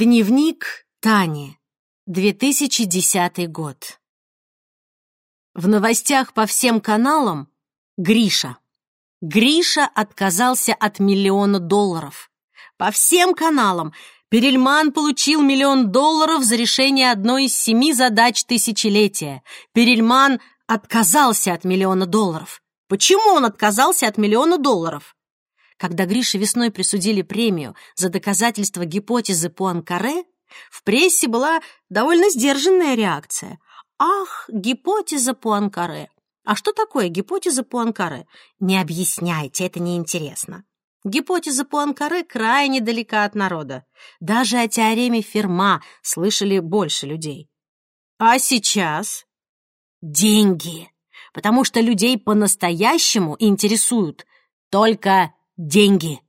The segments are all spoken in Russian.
Дневник Тани. 2010 год. В новостях по всем каналам Гриша. Гриша отказался от миллиона долларов. По всем каналам Перельман получил миллион долларов за решение одной из семи задач тысячелетия. Перельман отказался от миллиона долларов. Почему он отказался от миллиона долларов? Когда Грише весной присудили премию за доказательство гипотезы Пуанкаре, в прессе была довольно сдержанная реакция. «Ах, гипотеза Пуанкаре!» А что такое гипотеза Пуанкаре? Не объясняйте, это неинтересно. Гипотеза Пуанкаре крайне далека от народа. Даже о теореме Ферма слышали больше людей. А сейчас? Деньги. Потому что людей по-настоящему интересуют только деньги.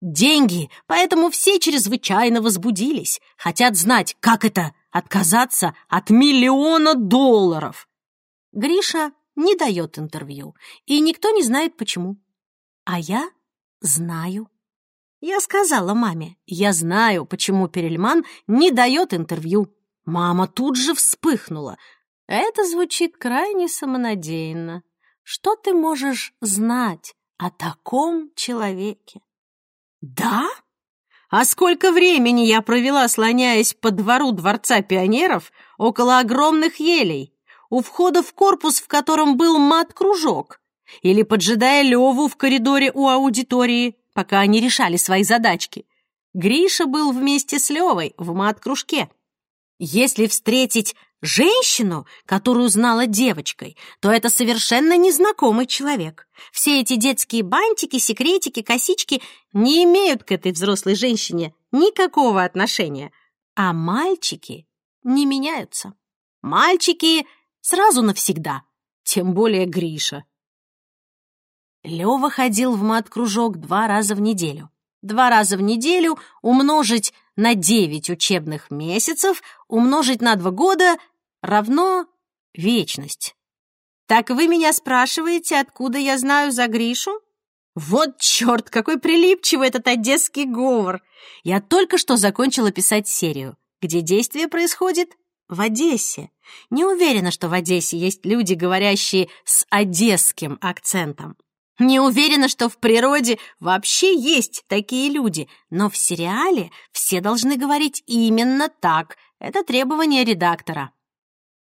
Деньги, поэтому все чрезвычайно возбудились, хотят знать, как это отказаться от миллиона долларов. Гриша не дает интервью, и никто не знает почему. А я знаю. Я сказала маме, я знаю, почему Перельман не дает интервью. Мама тут же вспыхнула. Это звучит крайне самонадеянно. Что ты можешь знать о таком человеке. Да? А сколько времени я провела, слоняясь по двору Дворца пионеров около огромных елей, у входа в корпус, в котором был мат-кружок, или поджидая Леву в коридоре у аудитории, пока они решали свои задачки. Гриша был вместе с Левой в мат-кружке. Если встретить женщину, которую знала девочкой, то это совершенно незнакомый человек. Все эти детские бантики, секретики, косички не имеют к этой взрослой женщине никакого отношения. А мальчики не меняются. Мальчики сразу навсегда, тем более Гриша. Лёва ходил в мат-кружок два раза в неделю. Два раза в неделю умножить на 9 учебных месяцев умножить на 2 года равно вечность. Так вы меня спрашиваете, откуда я знаю за Гришу? Вот черт, какой прилипчивый этот одесский говор! Я только что закончила писать серию, где действие происходит в Одессе. Не уверена, что в Одессе есть люди, говорящие с одесским акцентом. Не уверена, что в природе вообще есть такие люди, но в сериале все должны говорить именно так. Это требование редактора.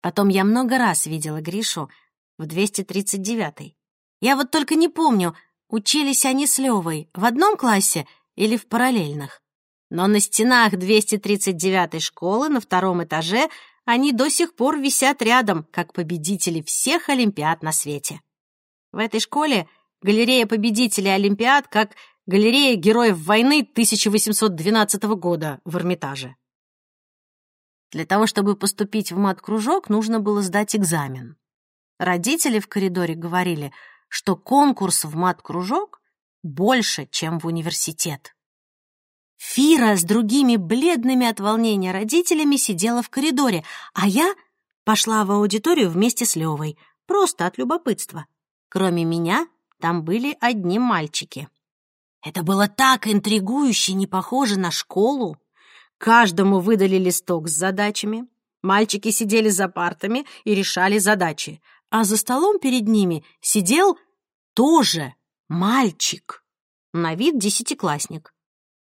Потом я много раз видела Гришу в 239-й. Я вот только не помню, учились они с Левой в одном классе или в параллельных. Но на стенах 239-й школы на втором этаже они до сих пор висят рядом, как победители всех олимпиад на свете. В этой школе галерея победителей Олимпиад как галерея героев войны 1812 года в Эрмитаже. Для того, чтобы поступить в мат-кружок, нужно было сдать экзамен. Родители в коридоре говорили, что конкурс в мат-кружок больше, чем в университет. Фира с другими бледными от волнения родителями сидела в коридоре, а я пошла в аудиторию вместе с Левой, просто от любопытства. Кроме меня там были одни мальчики. Это было так интригующе, не похоже на школу. Каждому выдали листок с задачами. Мальчики сидели за партами и решали задачи, а за столом перед ними сидел тоже мальчик, на вид десятиклассник.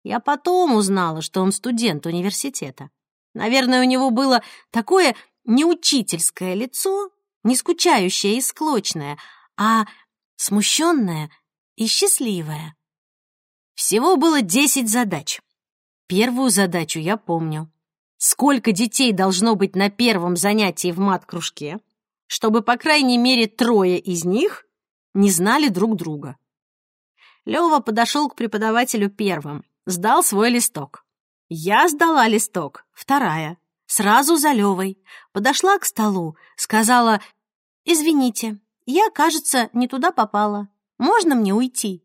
Я потом узнала, что он студент университета. Наверное, у него было такое неучительское лицо, не скучающее и склочное, а смущенная и счастливая. Всего было десять задач. Первую задачу я помню. Сколько детей должно быть на первом занятии в мат-кружке, чтобы, по крайней мере, трое из них не знали друг друга. Лёва подошел к преподавателю первым, сдал свой листок. Я сдала листок, вторая, сразу за Лёвой. Подошла к столу, сказала «Извините, я, кажется, не туда попала. Можно мне уйти?»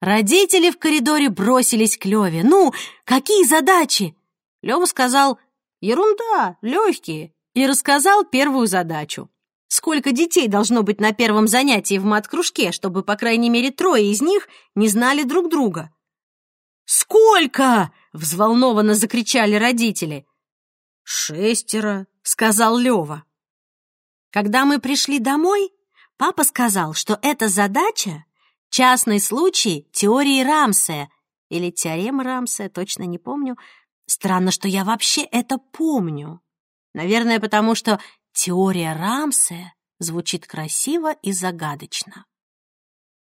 Родители в коридоре бросились к Леве. «Ну, какие задачи?» Лева сказал «Ерунда, легкие» и рассказал первую задачу. Сколько детей должно быть на первом занятии в мат-кружке, чтобы, по крайней мере, трое из них не знали друг друга? «Сколько?» — взволнованно закричали родители. «Шестеро», — сказал Лёва. Когда мы пришли домой, папа сказал, что эта задача — частный случай теории Рамсея или теоремы Рамсея, точно не помню. Странно, что я вообще это помню. Наверное, потому что теория Рамсея звучит красиво и загадочно.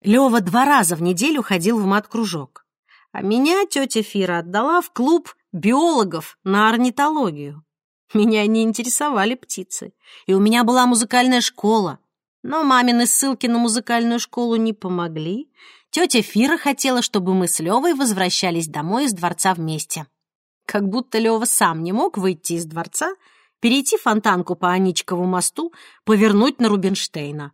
Лёва два раза в неделю ходил в мат-кружок а меня тетя Фира отдала в клуб биологов на орнитологию. Меня не интересовали птицы, и у меня была музыкальная школа. Но мамины ссылки на музыкальную школу не помогли. Тетя Фира хотела, чтобы мы с Левой возвращались домой из дворца вместе. Как будто Лева сам не мог выйти из дворца, перейти фонтанку по Аничкову мосту, повернуть на Рубинштейна.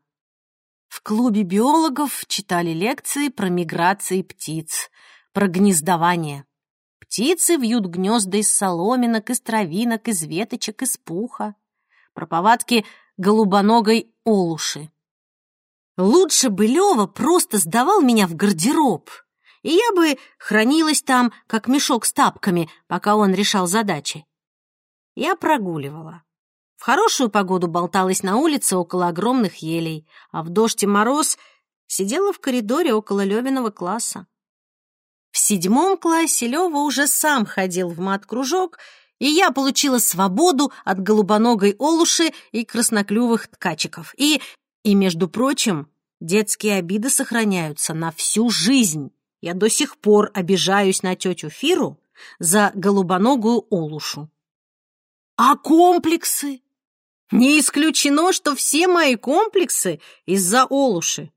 В клубе биологов читали лекции про миграции птиц — про гнездование. Птицы вьют гнезда из соломинок, из травинок, из веточек, из пуха. Про повадки голубоногой олуши. Лучше бы Лёва просто сдавал меня в гардероб, и я бы хранилась там, как мешок с тапками, пока он решал задачи. Я прогуливала. В хорошую погоду болталась на улице около огромных елей, а в дождь и мороз сидела в коридоре около Лёвиного класса. В седьмом классе Лёва уже сам ходил в мат-кружок, и я получила свободу от голубоногой олуши и красноклювых ткачиков. И, и, между прочим, детские обиды сохраняются на всю жизнь. Я до сих пор обижаюсь на тетю Фиру за голубоногую олушу. А комплексы? Не исключено, что все мои комплексы из-за олуши.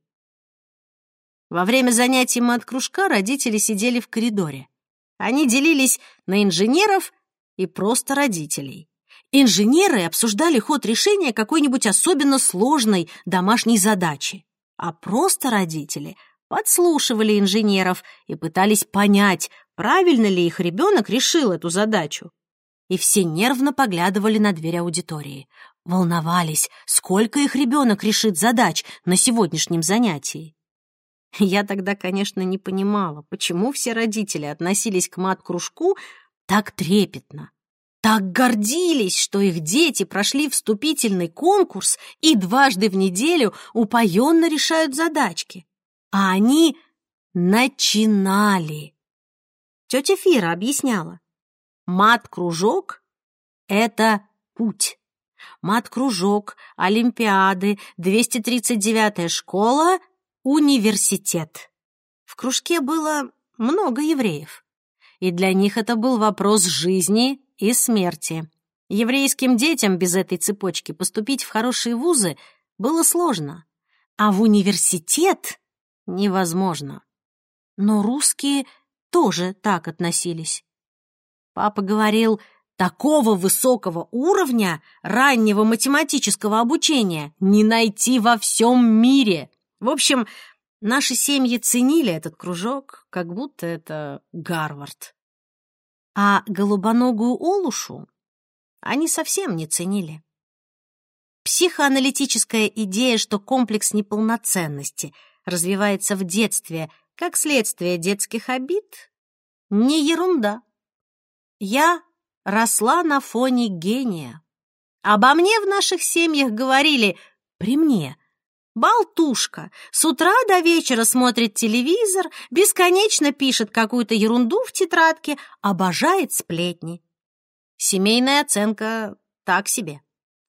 Во время занятий мат-кружка родители сидели в коридоре. Они делились на инженеров и просто родителей. Инженеры обсуждали ход решения какой-нибудь особенно сложной домашней задачи, а просто родители подслушивали инженеров и пытались понять, правильно ли их ребенок решил эту задачу. И все нервно поглядывали на дверь аудитории. Волновались, сколько их ребенок решит задач на сегодняшнем занятии. Я тогда, конечно, не понимала, почему все родители относились к мат-кружку так трепетно. Так гордились, что их дети прошли вступительный конкурс и дважды в неделю упоенно решают задачки. А они начинали. Тетя Фира объясняла. Мат-кружок — это путь. Мат-кружок, Олимпиады, 239-я школа университет. В кружке было много евреев, и для них это был вопрос жизни и смерти. Еврейским детям без этой цепочки поступить в хорошие вузы было сложно, а в университет невозможно. Но русские тоже так относились. Папа говорил, такого высокого уровня раннего математического обучения не найти во всем мире. В общем, наши семьи ценили этот кружок, как будто это Гарвард. А голубоногую Олушу они совсем не ценили. Психоаналитическая идея, что комплекс неполноценности развивается в детстве как следствие детских обид, не ерунда. Я росла на фоне гения. Обо мне в наших семьях говорили при мне — Болтушка. С утра до вечера смотрит телевизор, бесконечно пишет какую-то ерунду в тетрадке, обожает сплетни. Семейная оценка так себе.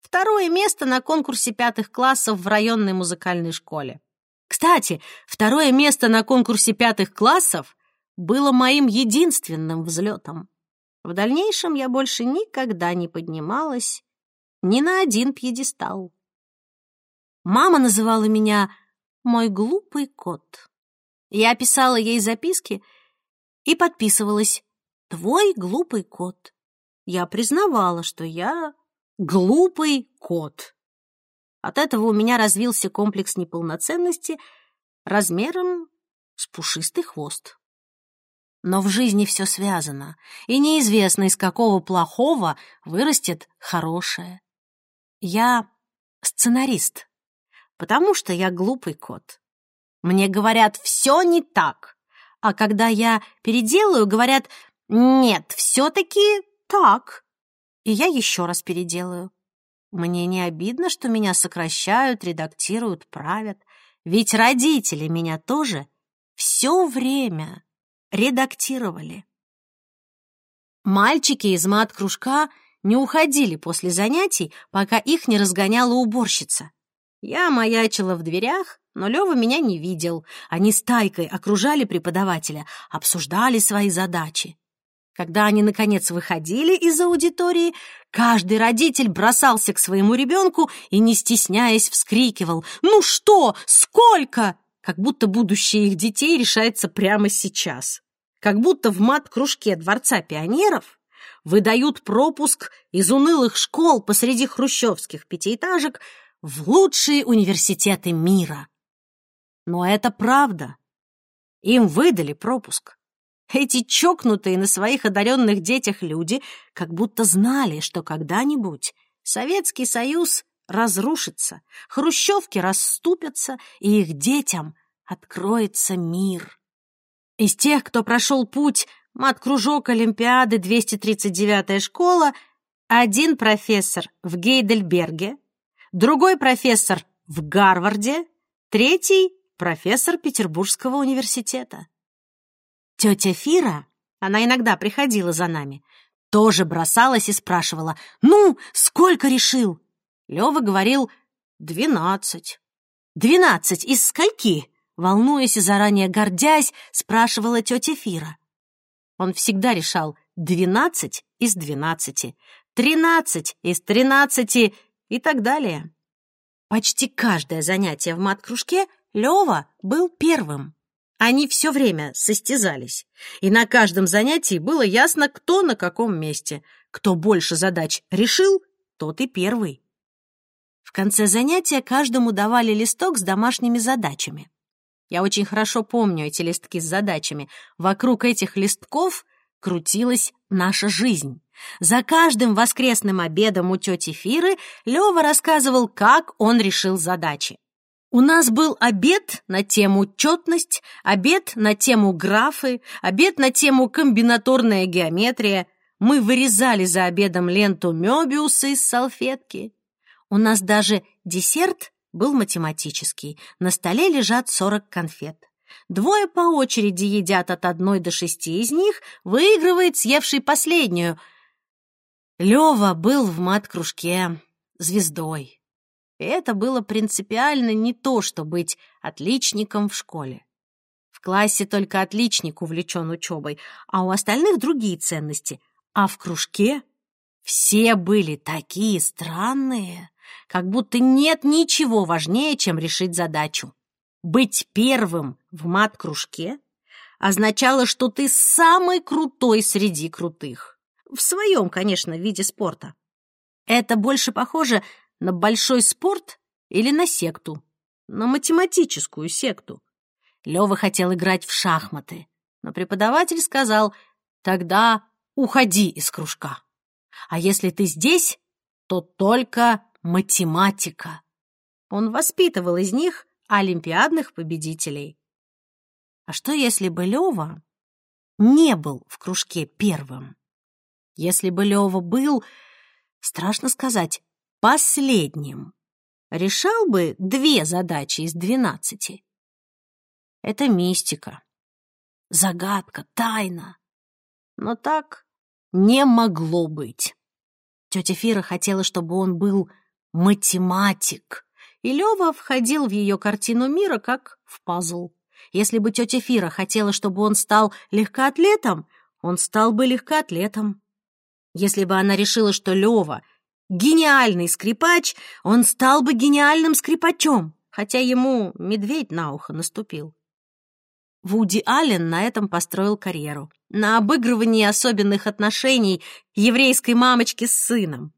Второе место на конкурсе пятых классов в районной музыкальной школе. Кстати, второе место на конкурсе пятых классов было моим единственным взлетом. В дальнейшем я больше никогда не поднималась ни на один пьедестал. Мама называла меня «мой глупый кот». Я писала ей записки и подписывалась «твой глупый кот». Я признавала, что я глупый кот. От этого у меня развился комплекс неполноценности размером с пушистый хвост. Но в жизни все связано, и неизвестно, из какого плохого вырастет хорошее. Я сценарист потому что я глупый кот. Мне говорят, все не так, А когда я переделаю, говорят, нет, все-таки так. И я еще раз переделаю. Мне не обидно, что меня сокращают, редактируют, правят. Ведь родители меня тоже все время редактировали. Мальчики из мат-кружка не уходили после занятий, пока их не разгоняла уборщица. Я маячила в дверях, но Лёва меня не видел. Они с Тайкой окружали преподавателя, обсуждали свои задачи. Когда они, наконец, выходили из аудитории, каждый родитель бросался к своему ребенку и, не стесняясь, вскрикивал «Ну что? Сколько?» как будто будущее их детей решается прямо сейчас. Как будто в мат-кружке Дворца пионеров выдают пропуск из унылых школ посреди хрущевских пятиэтажек в лучшие университеты мира. Но это правда. Им выдали пропуск. Эти чокнутые на своих одаренных детях люди как будто знали, что когда-нибудь Советский Союз разрушится, хрущевки расступятся, и их детям откроется мир. Из тех, кто прошел путь мат-кружок Олимпиады 239-я школа, один профессор в Гейдельберге, другой профессор в Гарварде, третий профессор Петербургского университета. Тетя Фира, она иногда приходила за нами, тоже бросалась и спрашивала, «Ну, сколько решил?» Лёва говорил, «Двенадцать». «Двенадцать из скольки?» Волнуясь и заранее гордясь, спрашивала тетя Фира. Он всегда решал двенадцать из двенадцати, тринадцать из тринадцати и так далее. Почти каждое занятие в мат-кружке Лёва был первым. Они все время состязались, и на каждом занятии было ясно, кто на каком месте. Кто больше задач решил, тот и первый. В конце занятия каждому давали листок с домашними задачами. Я очень хорошо помню эти листки с задачами. Вокруг этих листков крутилась наша жизнь. За каждым воскресным обедом у тети Фиры Лёва рассказывал, как он решил задачи. У нас был обед на тему четность, обед на тему графы, обед на тему комбинаторная геометрия. Мы вырезали за обедом ленту Мёбиуса из салфетки. У нас даже десерт был математический. На столе лежат 40 конфет. Двое по очереди едят от одной до шести из них, выигрывает съевший последнюю. Лёва был в мат-кружке звездой. И это было принципиально не то, что быть отличником в школе. В классе только отличник увлечен учебой, а у остальных другие ценности. А в кружке все были такие странные, как будто нет ничего важнее, чем решить задачу. Быть первым в мат-кружке означало, что ты самый крутой среди крутых. В своем, конечно, виде спорта. Это больше похоже на большой спорт или на секту, на математическую секту. Лёва хотел играть в шахматы, но преподаватель сказал, тогда уходи из кружка. А если ты здесь, то только математика. Он воспитывал из них олимпиадных победителей. А что, если бы Лёва не был в кружке первым? Если бы Лёва был, страшно сказать, последним, решал бы две задачи из двенадцати. Это мистика, загадка, тайна. Но так не могло быть. Тетя Фира хотела, чтобы он был математик. И Лёва входил в её картину мира как в пазл. Если бы тетя Фира хотела, чтобы он стал легкоатлетом, он стал бы легкоатлетом. Если бы она решила, что Лёва — гениальный скрипач, он стал бы гениальным скрипачом, хотя ему медведь на ухо наступил. Вуди Аллен на этом построил карьеру. На обыгрывании особенных отношений еврейской мамочки с сыном.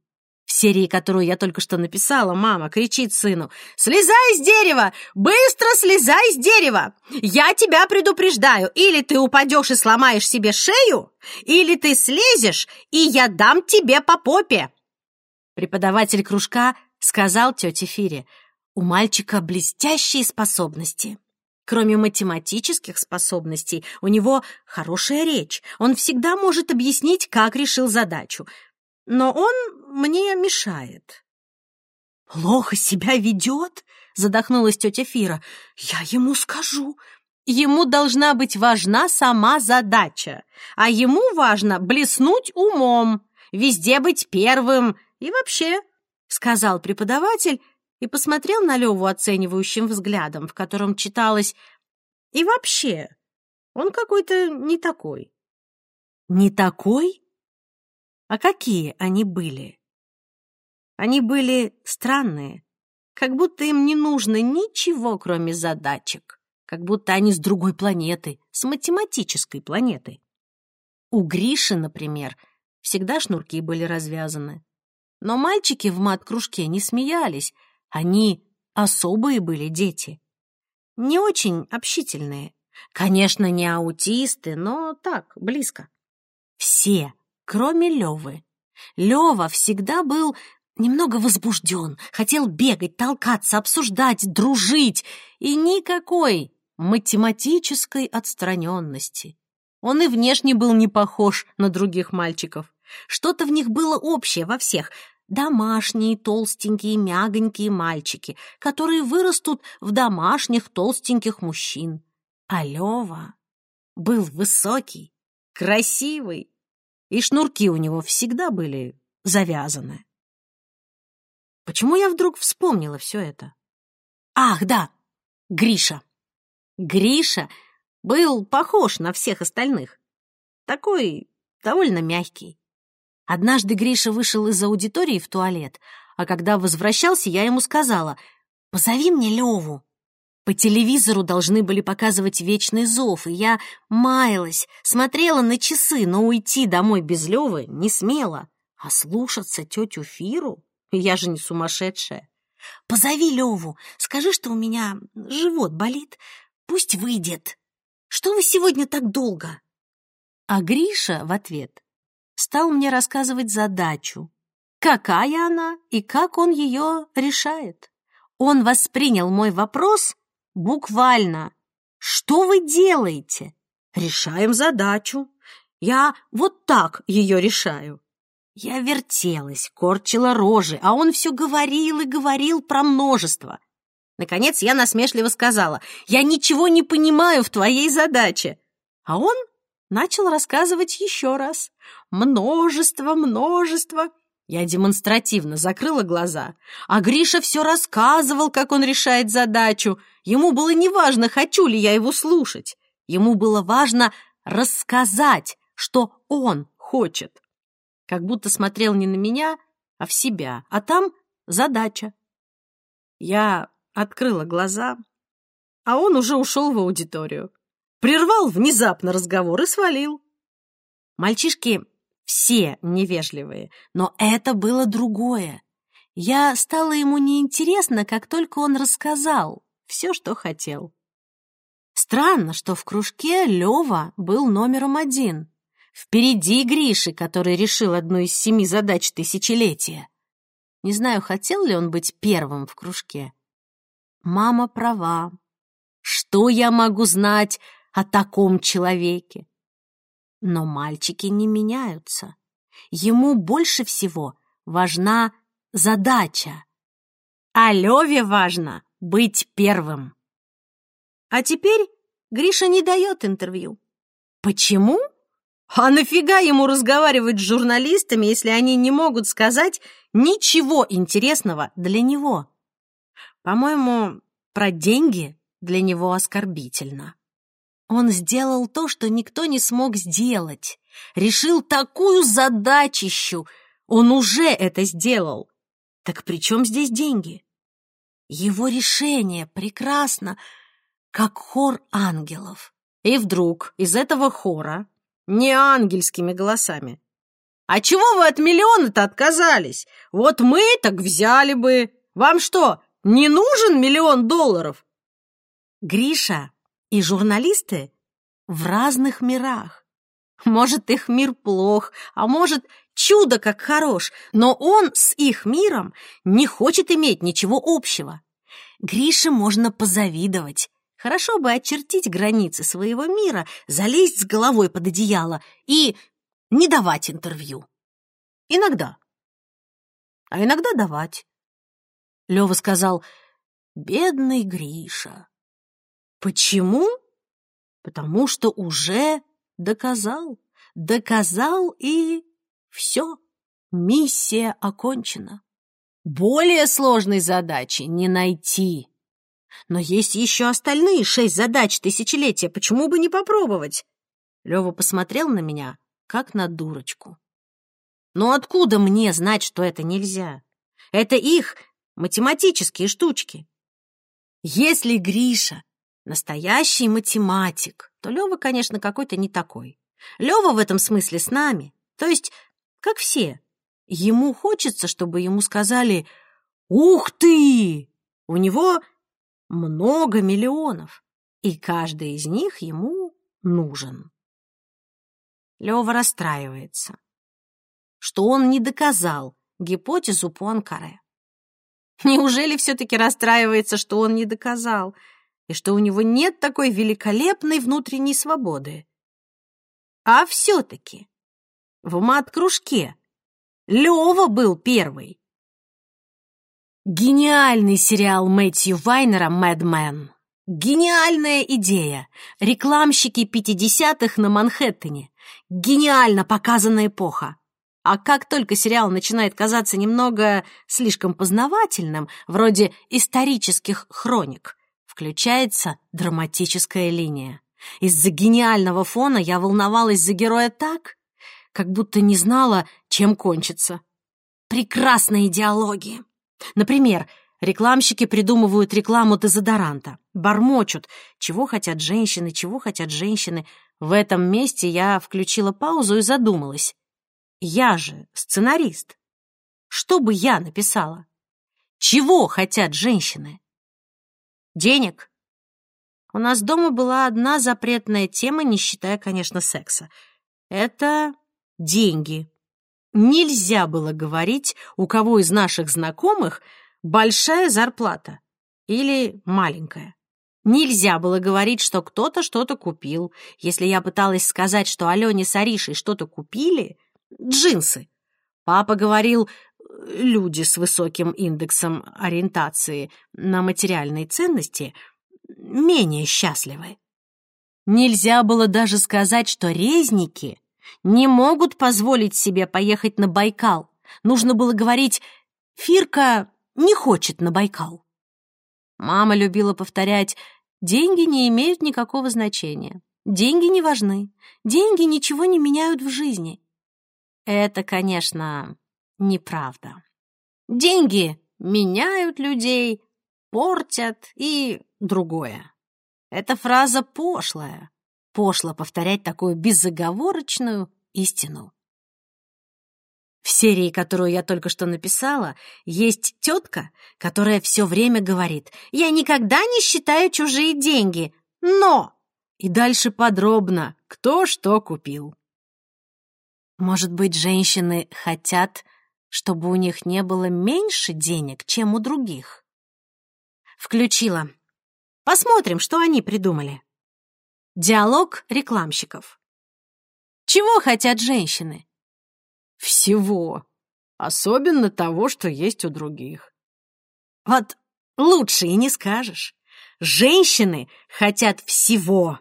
В серии, которую я только что написала, мама кричит сыну «Слезай с дерева! Быстро слезай с дерева! Я тебя предупреждаю, или ты упадешь и сломаешь себе шею, или ты слезешь, и я дам тебе по попе!» Преподаватель кружка сказал тете Фире «У мальчика блестящие способности. Кроме математических способностей, у него хорошая речь. Он всегда может объяснить, как решил задачу. Но он мне мешает. «Плохо себя ведет?» — задохнулась тетя Фира. «Я ему скажу. Ему должна быть важна сама задача, а ему важно блеснуть умом, везде быть первым и вообще», — сказал преподаватель и посмотрел на Леву оценивающим взглядом, в котором читалось «И вообще, он какой-то не такой». «Не такой? А какие они были?» Они были странные, как будто им не нужно ничего, кроме задачек, как будто они с другой планеты, с математической планеты. У Гриши, например, всегда шнурки были развязаны. Но мальчики в мат-кружке не смеялись, они особые были дети. Не очень общительные. Конечно, не аутисты, но так, близко. Все, кроме Левы. Лева всегда был немного возбужден, хотел бегать, толкаться, обсуждать, дружить, и никакой математической отстраненности. Он и внешне был не похож на других мальчиков. Что-то в них было общее во всех. Домашние, толстенькие, мягонькие мальчики, которые вырастут в домашних толстеньких мужчин. А Лёва был высокий, красивый, и шнурки у него всегда были завязаны. Почему я вдруг вспомнила все это? Ах, да, Гриша. Гриша был похож на всех остальных. Такой довольно мягкий. Однажды Гриша вышел из аудитории в туалет, а когда возвращался, я ему сказала, «Позови мне Леву». По телевизору должны были показывать «Вечный зов», и я маялась, смотрела на часы, но уйти домой без Левы не смела. А слушаться тетю Фиру я же не сумасшедшая. Позови Леву, скажи, что у меня живот болит. Пусть выйдет. Что вы сегодня так долго? А Гриша в ответ стал мне рассказывать задачу. Какая она и как он ее решает. Он воспринял мой вопрос буквально. Что вы делаете? Решаем задачу. Я вот так ее решаю. Я вертелась, корчила рожи, а он все говорил и говорил про множество. Наконец я насмешливо сказала, «Я ничего не понимаю в твоей задаче». А он начал рассказывать еще раз. Множество, множество. Я демонстративно закрыла глаза, а Гриша все рассказывал, как он решает задачу. Ему было неважно, хочу ли я его слушать. Ему было важно рассказать, что он хочет как будто смотрел не на меня, а в себя, а там задача. Я открыла глаза, а он уже ушел в аудиторию. Прервал внезапно разговор и свалил. Мальчишки все невежливые, но это было другое. Я стала ему неинтересна, как только он рассказал все, что хотел. Странно, что в кружке Лёва был номером один. Впереди Гриши, который решил одну из семи задач тысячелетия. Не знаю, хотел ли он быть первым в кружке. Мама права. Что я могу знать о таком человеке? Но мальчики не меняются. Ему больше всего важна задача. А Леве важно быть первым. А теперь Гриша не дает интервью. Почему? А нафига ему разговаривать с журналистами, если они не могут сказать ничего интересного для него? По-моему, про деньги для него оскорбительно. Он сделал то, что никто не смог сделать. Решил такую задачищу. Он уже это сделал. Так при чем здесь деньги? Его решение прекрасно, как хор ангелов. И вдруг из этого хора не ангельскими голосами. «А чего вы от миллиона-то отказались? Вот мы так взяли бы. Вам что, не нужен миллион долларов?» Гриша и журналисты в разных мирах. Может, их мир плох, а может, чудо как хорош, но он с их миром не хочет иметь ничего общего. Грише можно позавидовать, Хорошо бы очертить границы своего мира, залезть с головой под одеяло и не давать интервью. Иногда. А иногда давать. Лёва сказал, «Бедный Гриша». Почему? Потому что уже доказал. Доказал и все. Миссия окончена. Более сложной задачи не найти. Но есть еще остальные шесть задач тысячелетия. Почему бы не попробовать? Лёва посмотрел на меня, как на дурочку. Но откуда мне знать, что это нельзя? Это их математические штучки. Если Гриша настоящий математик, то Лёва, конечно, какой-то не такой. Лёва в этом смысле с нами, то есть как все. Ему хочется, чтобы ему сказали «Ух ты!» У него много миллионов, и каждый из них ему нужен. Лёва расстраивается, что он не доказал гипотезу Пуанкаре. Неужели все-таки расстраивается, что он не доказал, и что у него нет такой великолепной внутренней свободы? А все-таки в мат-кружке Лёва был первый. Гениальный сериал Мэтью Вайнера «Мэдмен». Гениальная идея. Рекламщики 50-х на Манхэттене. Гениально показанная эпоха. А как только сериал начинает казаться немного слишком познавательным, вроде исторических хроник, включается драматическая линия. Из-за гениального фона я волновалась за героя так, как будто не знала, чем кончится. Прекрасные диалоги. Например, рекламщики придумывают рекламу дезодоранта, бормочут, чего хотят женщины, чего хотят женщины. В этом месте я включила паузу и задумалась. Я же сценарист. Что бы я написала? Чего хотят женщины? Денег. У нас дома была одна запретная тема, не считая, конечно, секса. Это деньги. Нельзя было говорить, у кого из наших знакомых большая зарплата или маленькая. Нельзя было говорить, что кто-то что-то купил. Если я пыталась сказать, что Алене с Аришей что-то купили, джинсы. Папа говорил, люди с высоким индексом ориентации на материальные ценности менее счастливы. Нельзя было даже сказать, что резники не могут позволить себе поехать на Байкал. Нужно было говорить «Фирка не хочет на Байкал». Мама любила повторять «Деньги не имеют никакого значения. Деньги не важны. Деньги ничего не меняют в жизни». Это, конечно, неправда. Деньги меняют людей, портят и другое. Эта фраза пошлая, Пошло повторять такую безоговорочную истину. В серии, которую я только что написала, есть тетка, которая все время говорит «Я никогда не считаю чужие деньги, но...» И дальше подробно, кто что купил. Может быть, женщины хотят, чтобы у них не было меньше денег, чем у других? Включила. Посмотрим, что они придумали. Диалог рекламщиков. Чего хотят женщины? Всего. Особенно того, что есть у других. Вот лучше и не скажешь. Женщины хотят всего.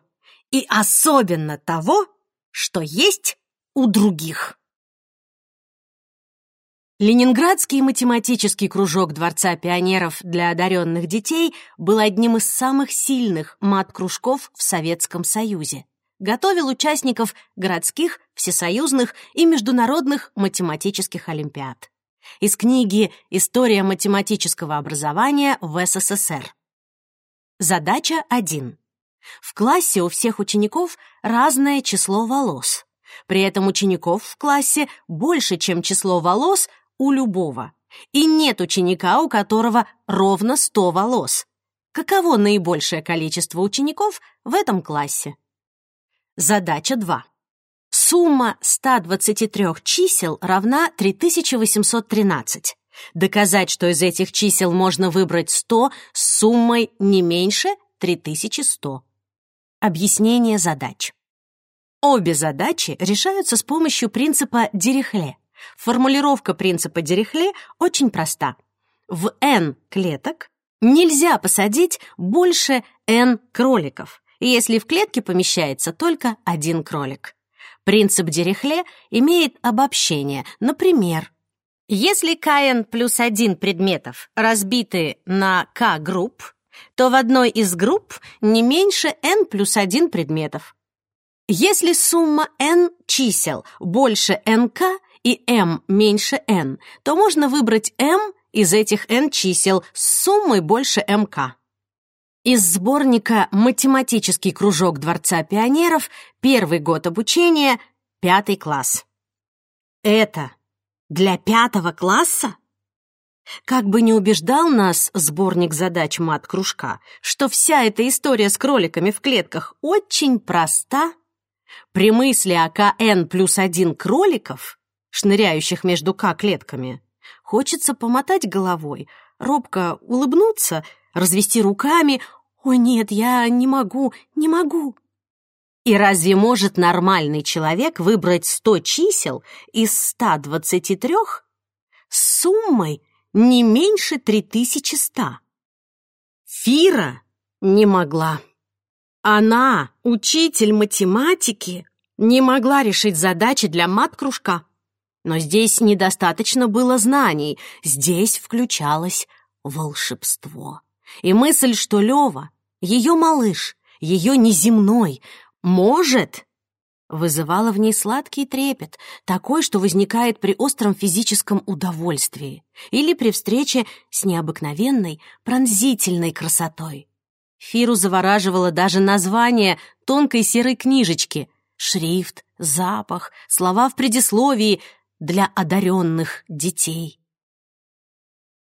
И особенно того, что есть у других. Ленинградский математический кружок Дворца пионеров для одаренных детей был одним из самых сильных мат-кружков в Советском Союзе. Готовил участников городских, всесоюзных и международных математических олимпиад. Из книги «История математического образования в СССР». Задача 1. В классе у всех учеников разное число волос. При этом учеников в классе больше, чем число волос у любого. И нет ученика, у которого ровно 100 волос. Каково наибольшее количество учеников в этом классе? Задача 2. Сумма 123 чисел равна 3813. Доказать, что из этих чисел можно выбрать 100 с суммой не меньше 3100. Объяснение задач. Обе задачи решаются с помощью принципа Дирихле. Формулировка принципа Дирихле очень проста. В n клеток нельзя посадить больше n кроликов, если в клетке помещается только один кролик. Принцип Дирихле имеет обобщение. Например, если kn плюс один предметов разбиты на k групп, то в одной из групп не меньше n плюс один предметов. Если сумма n чисел больше nk и m меньше n, то можно выбрать m из этих n чисел с суммой больше mk. Из сборника «Математический кружок Дворца пионеров. Первый год обучения. Пятый класс». Это для пятого класса? Как бы не убеждал нас сборник задач мат-кружка, что вся эта история с кроликами в клетках очень проста, при мысли о КН плюс один кроликов, шныряющих между К-клетками, хочется помотать головой, робко улыбнуться, развести руками «О нет, я не могу, не могу». И разве может нормальный человек выбрать 100 чисел из 123 с суммой не меньше 3100? Фира не могла. Она, учитель математики, не могла решить задачи для мат-кружка. Но здесь недостаточно было знаний, здесь включалось волшебство. И мысль, что Лёва, ее малыш, ее неземной, может, вызывала в ней сладкий трепет, такой, что возникает при остром физическом удовольствии или при встрече с необыкновенной, пронзительной красотой. Фиру завораживало даже название тонкой серой книжечки, шрифт, запах, слова в предисловии для одаренных детей.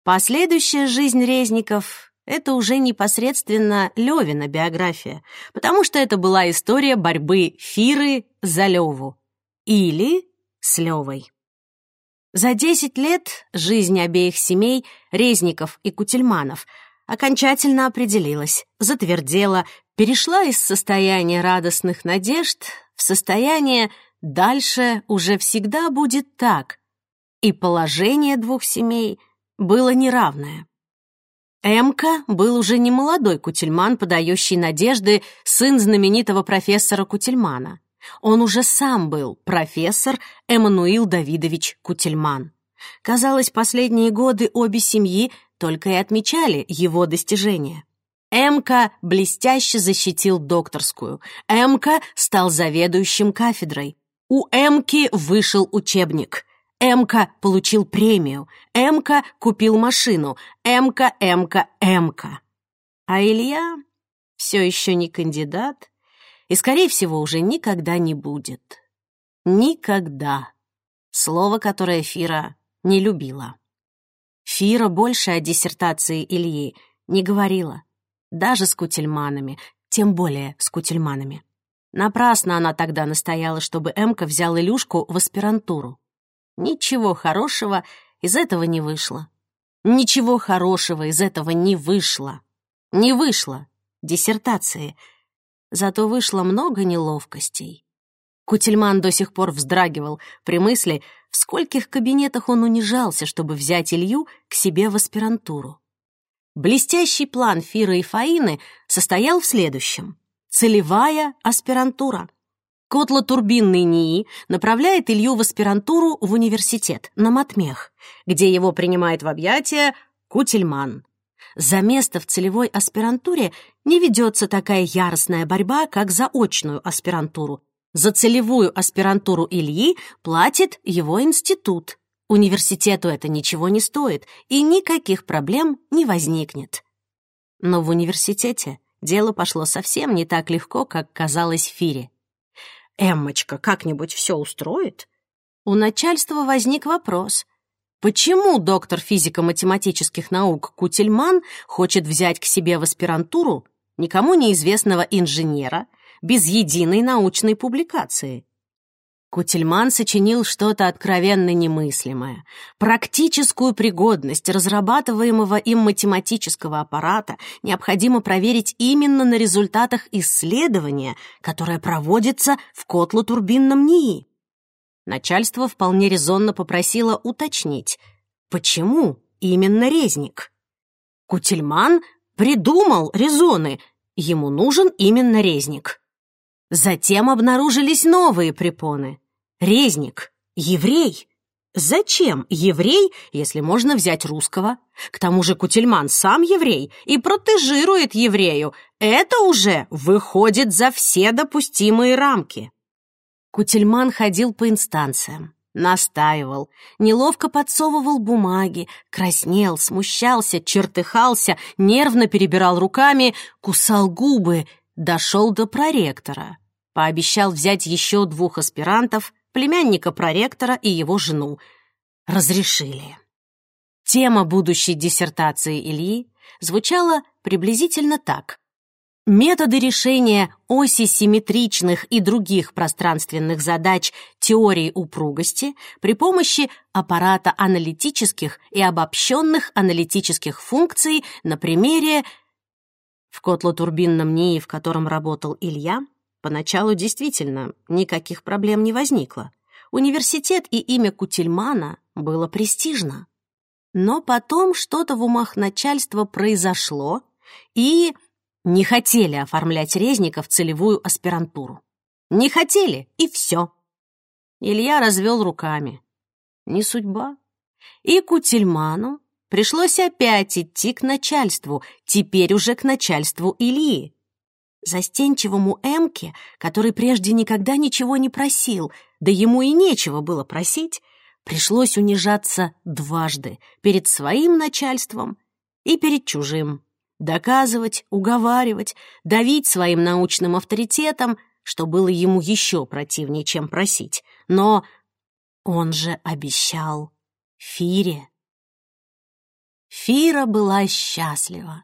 Последующая жизнь Резников — это уже непосредственно Левина биография, потому что это была история борьбы Фиры за Леву или с Левой. За десять лет жизнь обеих семей, Резников и Кутельманов — окончательно определилась, затвердела, перешла из состояния радостных надежд в состояние «дальше уже всегда будет так», и положение двух семей было неравное. Эмка был уже не молодой Кутельман, подающий надежды, сын знаменитого профессора Кутельмана. Он уже сам был профессор Эммануил Давидович Кутельман. Казалось, последние годы обе семьи только и отмечали его достижения. Эмка блестяще защитил докторскую. Эмка стал заведующим кафедрой. У Эмки вышел учебник. Эмка получил премию. Эмка купил машину. Эмка, Эмка, Эмка. А Илья все еще не кандидат и, скорее всего, уже никогда не будет. Никогда. Слово, которое Фира не любила. Фира больше о диссертации Ильи не говорила. Даже с кутельманами, тем более с кутельманами. Напрасно она тогда настояла, чтобы Эмка взял Илюшку в аспирантуру. Ничего хорошего из этого не вышло. Ничего хорошего из этого не вышло. Не вышло диссертации. Зато вышло много неловкостей. Кутельман до сих пор вздрагивал при мысли, в скольких кабинетах он унижался, чтобы взять Илью к себе в аспирантуру. Блестящий план Фира и Фаины состоял в следующем. Целевая аспирантура. Котло-турбинный НИИ направляет Илью в аспирантуру в университет, на Матмех, где его принимает в объятия Кутельман. За место в целевой аспирантуре не ведется такая яростная борьба, как за очную аспирантуру, за целевую аспирантуру Ильи платит его институт. Университету это ничего не стоит, и никаких проблем не возникнет. Но в университете дело пошло совсем не так легко, как казалось Фире. «Эммочка как-нибудь все устроит?» У начальства возник вопрос. Почему доктор физико-математических наук Кутельман хочет взять к себе в аспирантуру никому неизвестного инженера, без единой научной публикации. Кутельман сочинил что-то откровенно немыслимое. Практическую пригодность разрабатываемого им математического аппарата необходимо проверить именно на результатах исследования, которое проводится в котло-турбинном НИИ. Начальство вполне резонно попросило уточнить, почему именно резник. Кутельман придумал резоны, ему нужен именно резник. Затем обнаружились новые препоны. Резник, еврей. Зачем еврей, если можно взять русского? К тому же Кутельман сам еврей и протежирует еврею. Это уже выходит за все допустимые рамки. Кутельман ходил по инстанциям, настаивал, неловко подсовывал бумаги, краснел, смущался, чертыхался, нервно перебирал руками, кусал губы, дошел до проректора. Пообещал взять еще двух аспирантов, племянника проректора и его жену. Разрешили. Тема будущей диссертации Ильи звучала приблизительно так. Методы решения оси симметричных и других пространственных задач теории упругости при помощи аппарата аналитических и обобщенных аналитических функций на примере в котлотурбинном НИИ, в котором работал Илья, поначалу действительно никаких проблем не возникло. Университет и имя Кутельмана было престижно. Но потом что-то в умах начальства произошло, и не хотели оформлять Резников в целевую аспирантуру. Не хотели, и все. Илья развел руками. Не судьба. И Кутельману пришлось опять идти к начальству, теперь уже к начальству Ильи. Застенчивому Эмке, который прежде никогда ничего не просил, да ему и нечего было просить, пришлось унижаться дважды перед своим начальством и перед чужим доказывать, уговаривать, давить своим научным авторитетом, что было ему еще противнее, чем просить. Но он же обещал Фире. Фира была счастлива.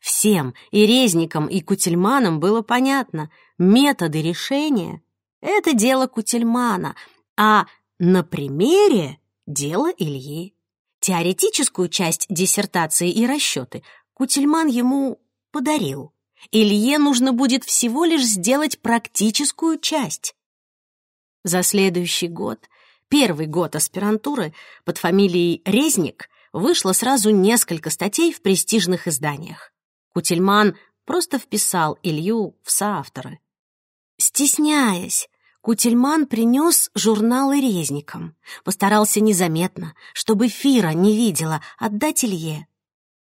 Всем, и резникам, и кутельманам было понятно, методы решения — это дело кутельмана, а на примере — дело Ильи. Теоретическую часть диссертации и расчеты Кутельман ему подарил. Илье нужно будет всего лишь сделать практическую часть. За следующий год, первый год аспирантуры, под фамилией Резник вышло сразу несколько статей в престижных изданиях. Кутельман просто вписал Илью в соавторы. Стесняясь, Кутельман принес журналы резникам, постарался незаметно, чтобы Фира не видела, отдать Илье.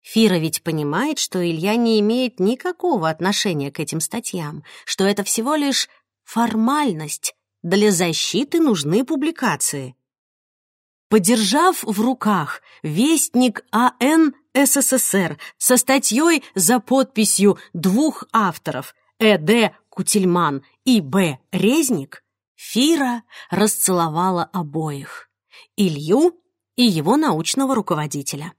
Фира ведь понимает, что Илья не имеет никакого отношения к этим статьям, что это всего лишь формальность. Для защиты нужны публикации. Подержав в руках вестник АН СССР со статьей за подписью двух авторов Э.Д. Кутельман и Б. Резник, Фира расцеловала обоих — Илью и его научного руководителя.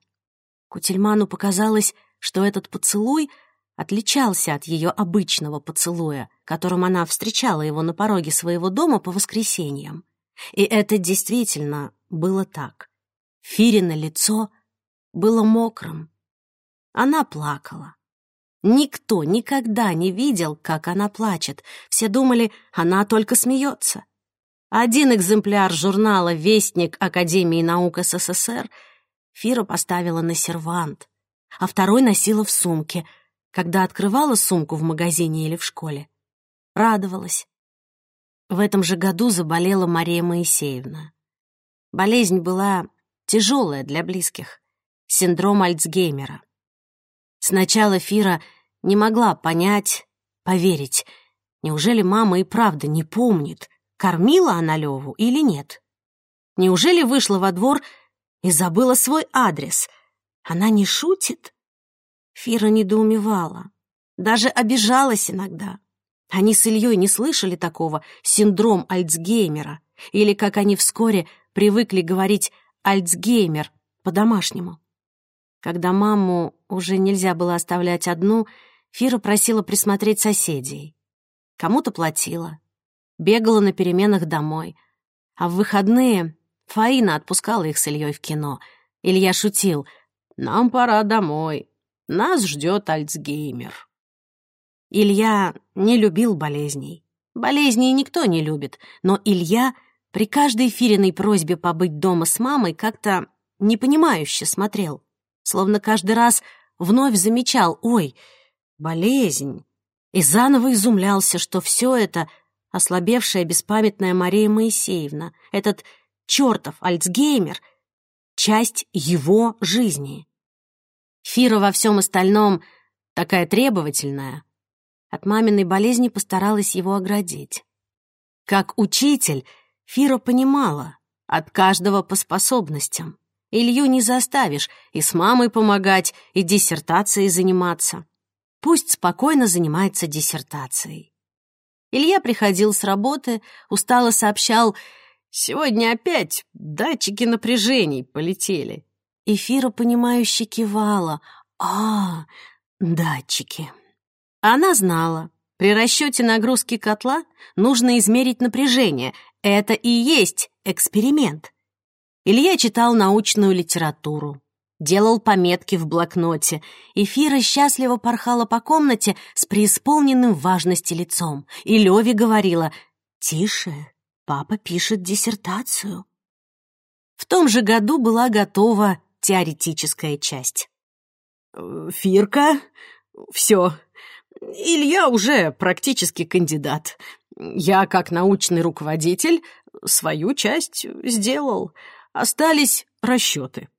Кутельману показалось, что этот поцелуй отличался от ее обычного поцелуя, которым она встречала его на пороге своего дома по воскресеньям. И это действительно было так. Фирина лицо было мокрым. Она плакала. Никто никогда не видел, как она плачет. Все думали, она только смеется. Один экземпляр журнала «Вестник Академии наук СССР» Фира поставила на сервант, а второй носила в сумке, когда открывала сумку в магазине или в школе. Радовалась. В этом же году заболела Мария Моисеевна. Болезнь была тяжелая для близких. Синдром Альцгеймера. Сначала Фира не могла понять, поверить, неужели мама и правда не помнит, кормила она Леву или нет. Неужели вышла во двор и забыла свой адрес. Она не шутит? Фира недоумевала, даже обижалась иногда. Они с Ильей не слышали такого синдром Альцгеймера, или, как они вскоре привыкли говорить, Альцгеймер по-домашнему. Когда маму уже нельзя было оставлять одну, Фира просила присмотреть соседей. Кому-то платила, бегала на переменах домой, А в выходные Фаина отпускала их с Ильей в кино. Илья шутил. «Нам пора домой. Нас ждет Альцгеймер». Илья не любил болезней. Болезней никто не любит, но Илья при каждой Фириной просьбе побыть дома с мамой как-то непонимающе смотрел, словно каждый раз вновь замечал «Ой, болезнь!» и заново изумлялся, что все это ослабевшая беспамятная Мария Моисеевна, этот чертов Альцгеймер, часть его жизни. Фира во всем остальном такая требовательная. От маминой болезни постаралась его оградить. Как учитель, Фира понимала, от каждого по способностям. Илью не заставишь и с мамой помогать, и диссертацией заниматься. Пусть спокойно занимается диссертацией. Илья приходил с работы, устало сообщал, «Сегодня опять датчики напряжений полетели». Эфира, понимающе кивала, «А, датчики». Она знала, при расчете нагрузки котла нужно измерить напряжение. Это и есть эксперимент. Илья читал научную литературу, делал пометки в блокноте. Эфира счастливо порхала по комнате с преисполненным важности лицом. И Леве говорила «Тише, папа пишет диссертацию». В том же году была готова теоретическая часть. «Фирка, все, Илья уже практически кандидат. Я, как научный руководитель, свою часть сделал. Остались расчеты.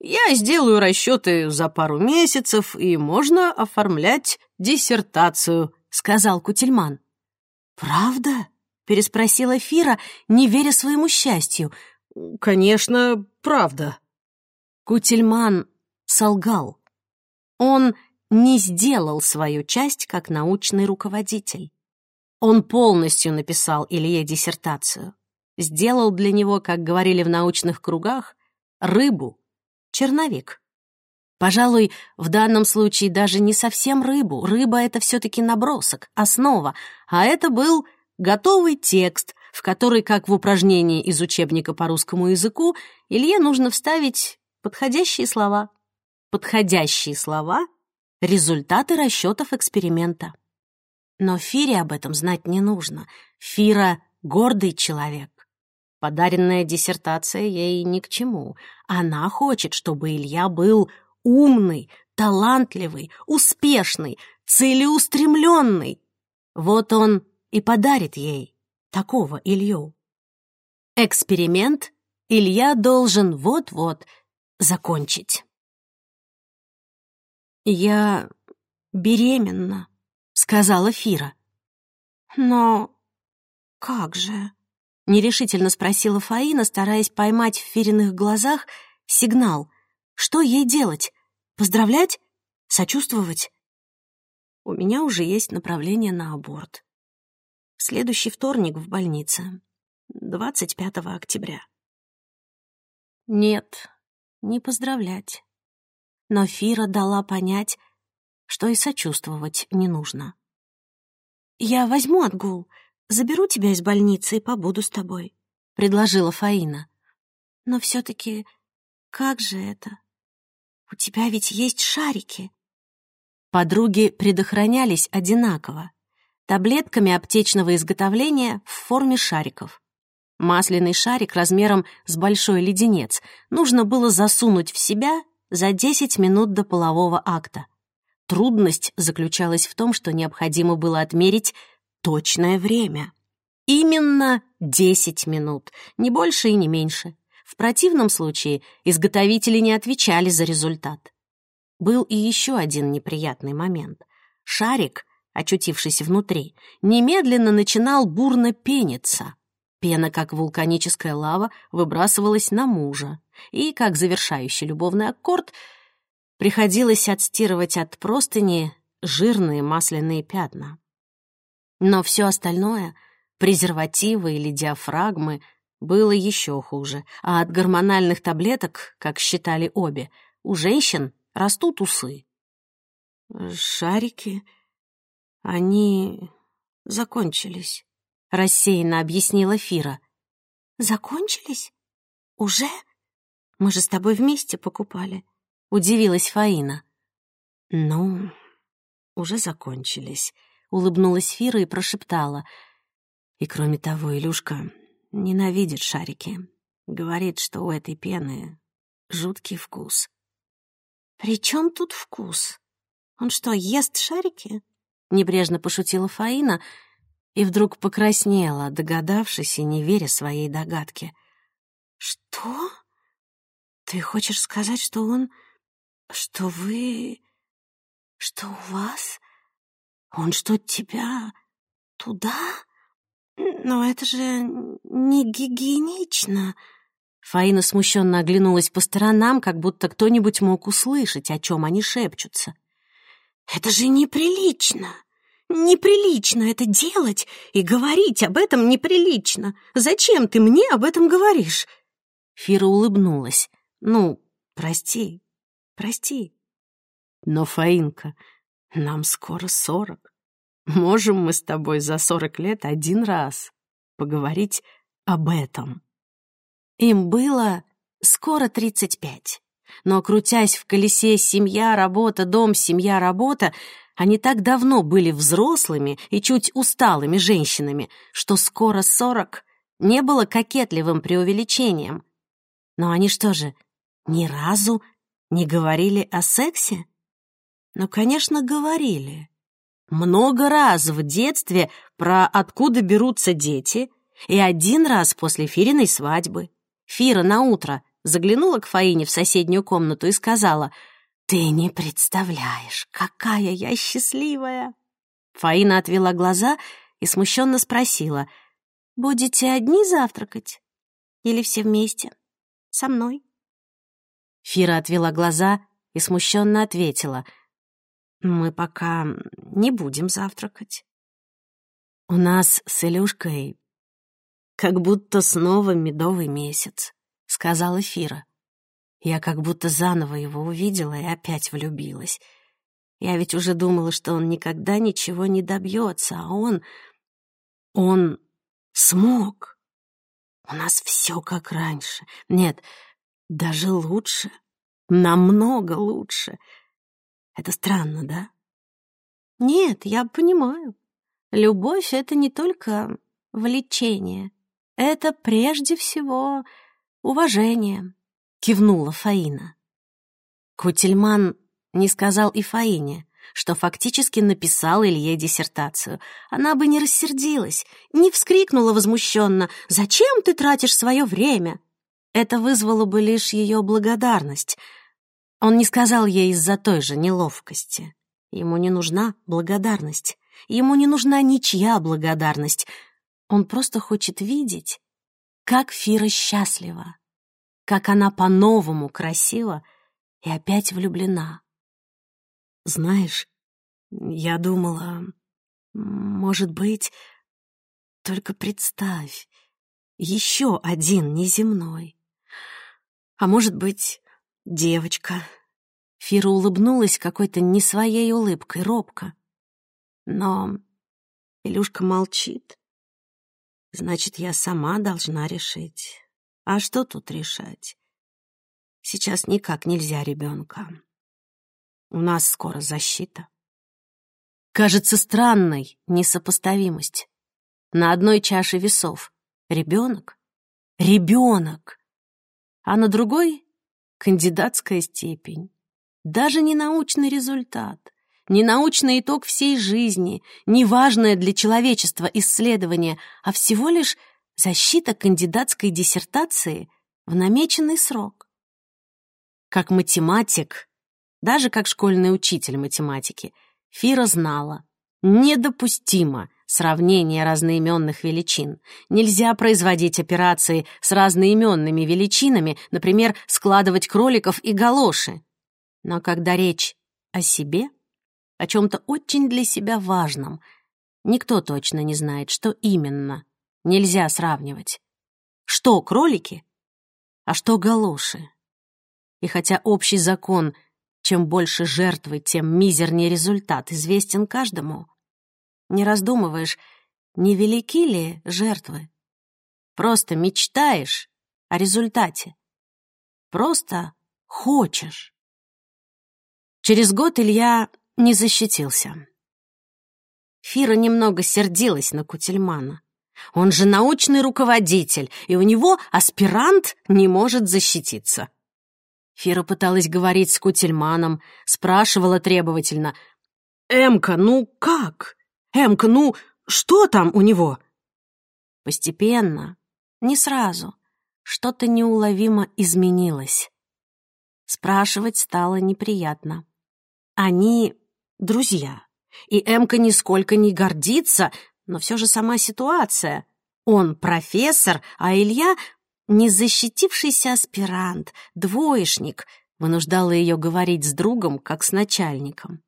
Я сделаю расчеты за пару месяцев, и можно оформлять диссертацию», — сказал Кутельман. «Правда?» — переспросила Фира, не веря своему счастью. «Конечно, правда». Кутельман солгал. Он не сделал свою часть как научный руководитель. Он полностью написал Илье диссертацию. Сделал для него, как говорили в научных кругах, рыбу, черновик. Пожалуй, в данном случае даже не совсем рыбу. Рыба — это все-таки набросок, основа, а это был готовый текст, в который, как в упражнении из учебника по русскому языку, Илье нужно вставить подходящие слова. Подходящие слова результаты расчетов эксперимента. Но Фире об этом знать не нужно. Фира — гордый человек. Подаренная диссертация ей ни к чему. Она хочет, чтобы Илья был умный, талантливый, успешный, целеустремленный. Вот он и подарит ей такого Илью. Эксперимент Илья должен вот-вот закончить. «Я беременна», — сказала Фира. «Но как же?» — нерешительно спросила Фаина, стараясь поймать в Фириных глазах сигнал. «Что ей делать? Поздравлять? Сочувствовать?» «У меня уже есть направление на аборт. В следующий вторник в больнице, 25 октября». «Нет, не поздравлять» но Фира дала понять, что и сочувствовать не нужно. «Я возьму отгул, заберу тебя из больницы и побуду с тобой», — предложила Фаина. «Но все-таки как же это? У тебя ведь есть шарики». Подруги предохранялись одинаково, таблетками аптечного изготовления в форме шариков. Масляный шарик размером с большой леденец нужно было засунуть в себя за 10 минут до полового акта. Трудность заключалась в том, что необходимо было отмерить точное время. Именно 10 минут, не больше и не меньше. В противном случае изготовители не отвечали за результат. Был и еще один неприятный момент. Шарик, очутившись внутри, немедленно начинал бурно пениться. Пена, как вулканическая лава, выбрасывалась на мужа и, как завершающий любовный аккорд, приходилось отстирывать от простыни жирные масляные пятна. Но все остальное — презервативы или диафрагмы — было еще хуже, а от гормональных таблеток, как считали обе, у женщин растут усы. «Шарики, они закончились», — рассеянно объяснила Фира. закончились? Уже? Мы же с тобой вместе покупали», — удивилась Фаина. «Ну, уже закончились», — улыбнулась Фира и прошептала. «И кроме того, Илюшка ненавидит шарики. Говорит, что у этой пены жуткий вкус». «При чем тут вкус? Он что, ест шарики?» Небрежно пошутила Фаина и вдруг покраснела, догадавшись и не веря своей догадке. «Что? Ты хочешь сказать, что он... что вы... что у вас... он что, тебя... туда? Но это же не гигиенично...» Фаина смущенно оглянулась по сторонам, как будто кто-нибудь мог услышать, о чем они шепчутся. «Это же неприлично! Неприлично это делать и говорить об этом неприлично! Зачем ты мне об этом говоришь?» Фира улыбнулась. «Ну, прости, прости. Но, Фаинка, нам скоро сорок. Можем мы с тобой за сорок лет один раз поговорить об этом?» Им было скоро тридцать пять. Но, крутясь в колесе семья, работа, дом, семья, работа, они так давно были взрослыми и чуть усталыми женщинами, что скоро сорок не было кокетливым преувеличением. Но они что же, ни разу не говорили о сексе? Ну, конечно, говорили. Много раз в детстве про откуда берутся дети и один раз после Фириной свадьбы. Фира на утро заглянула к Фаине в соседнюю комнату и сказала, «Ты не представляешь, какая я счастливая!» Фаина отвела глаза и смущенно спросила, «Будете одни завтракать? Или все вместе? Со мной?» Фира отвела глаза и смущенно ответила, «Мы пока не будем завтракать. У нас с Илюшкой как будто снова медовый месяц», — сказала Фира. Я как будто заново его увидела и опять влюбилась. Я ведь уже думала, что он никогда ничего не добьется, а он... Он смог. У нас все как раньше. Нет, даже лучше. Намного лучше. Это странно, да? Нет, я понимаю. Любовь — это не только влечение. Это прежде всего уважение, кивнула Фаина. Кутельман не сказал и Фаине, что фактически написал Илье диссертацию. Она бы не рассердилась, не вскрикнула возмущенно «Зачем ты тратишь свое время?» Это вызвало бы лишь ее благодарность. Он не сказал ей из-за той же неловкости. Ему не нужна благодарность. Ему не нужна ничья благодарность. Он просто хочет видеть, как Фира счастлива, как она по-новому красива и опять влюблена. Знаешь, я думала, может быть, только представь, еще один неземной. А может быть, девочка. Фира улыбнулась какой-то не своей улыбкой, робко. Но Илюшка молчит. Значит, я сама должна решить. А что тут решать? Сейчас никак нельзя ребенка. У нас скоро защита. Кажется странной несопоставимость. На одной чаше весов ребенок, ребенок, а на другой — кандидатская степень. Даже не научный результат, не научный итог всей жизни, не важное для человечества исследование, а всего лишь защита кандидатской диссертации в намеченный срок. Как математик, даже как школьный учитель математики, Фира знала, недопустимо сравнение разноименных величин. Нельзя производить операции с разноименными величинами, например, складывать кроликов и галоши. Но когда речь о себе — о чем-то очень для себя важном. Никто точно не знает, что именно. Нельзя сравнивать. Что кролики, а что галоши. И хотя общий закон «чем больше жертвы, тем мизернее результат» известен каждому, не раздумываешь, невелики ли жертвы. просто мечтаешь о результате. Просто хочешь. Через год Илья не защитился. Фира немного сердилась на Кутельмана. Он же научный руководитель, и у него аспирант не может защититься. Фира пыталась говорить с Кутельманом, спрашивала требовательно. «Эмка, ну как? Эмка, ну что там у него?» Постепенно, не сразу, что-то неуловимо изменилось. Спрашивать стало неприятно. Они друзья, и Эмка нисколько не гордится, но все же сама ситуация. Он профессор, а Илья — незащитившийся аспирант, двоечник, вынуждала ее говорить с другом, как с начальником.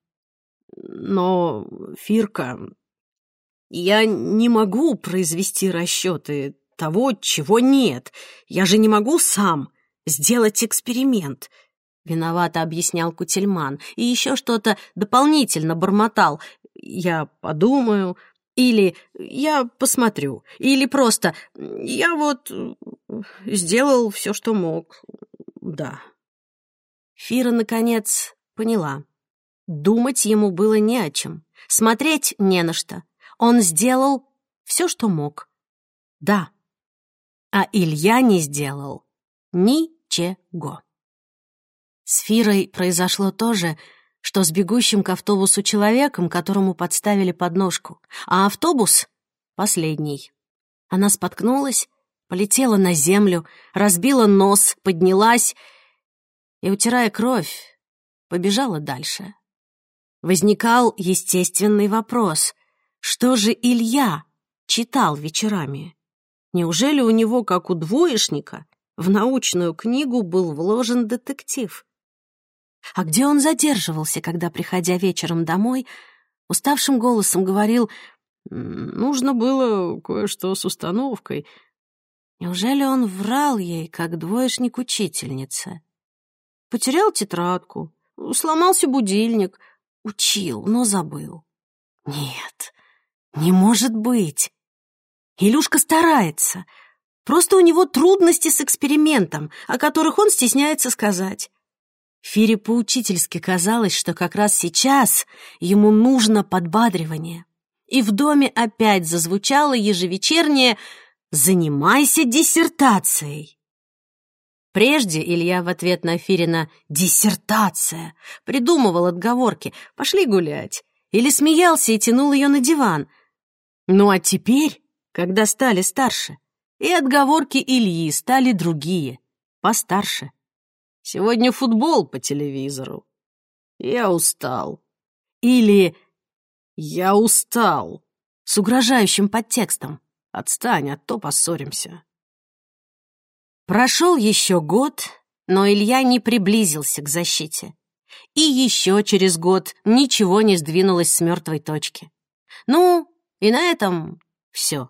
«Но, Фирка, я не могу произвести расчеты того, чего нет. Я же не могу сам сделать эксперимент. Виновато объяснял Кутельман и еще что-то дополнительно бормотал. Я подумаю, или я посмотрю, или просто я вот сделал все, что мог. Да. Фира, наконец, поняла. Думать ему было не о чем, смотреть не на что. Он сделал все, что мог. Да. А Илья не сделал ничего. С Фирой произошло то же, что с бегущим к автобусу человеком, которому подставили подножку, а автобус — последний. Она споткнулась, полетела на землю, разбила нос, поднялась и, утирая кровь, побежала дальше. Возникал естественный вопрос. Что же Илья читал вечерами? Неужели у него, как у двоечника, в научную книгу был вложен детектив? А где он задерживался, когда, приходя вечером домой, уставшим голосом говорил «Нужно было кое-что с установкой». Неужели он врал ей, как двоечник учительницы? Потерял тетрадку, сломался будильник, учил, но забыл. Нет, не может быть. Илюшка старается. Просто у него трудности с экспериментом, о которых он стесняется сказать. Фире поучительски казалось, что как раз сейчас ему нужно подбадривание. И в доме опять зазвучало ежевечернее «Занимайся диссертацией». Прежде Илья в ответ на Фирина «диссертация» придумывал отговорки «пошли гулять» или смеялся и тянул ее на диван. Ну а теперь, когда стали старше, и отговорки Ильи стали другие, постарше. Сегодня футбол по телевизору. Я устал. Или я устал. С угрожающим подтекстом. Отстань, а то поссоримся. Прошел еще год, но Илья не приблизился к защите. И еще через год ничего не сдвинулось с мертвой точки. Ну, и на этом все.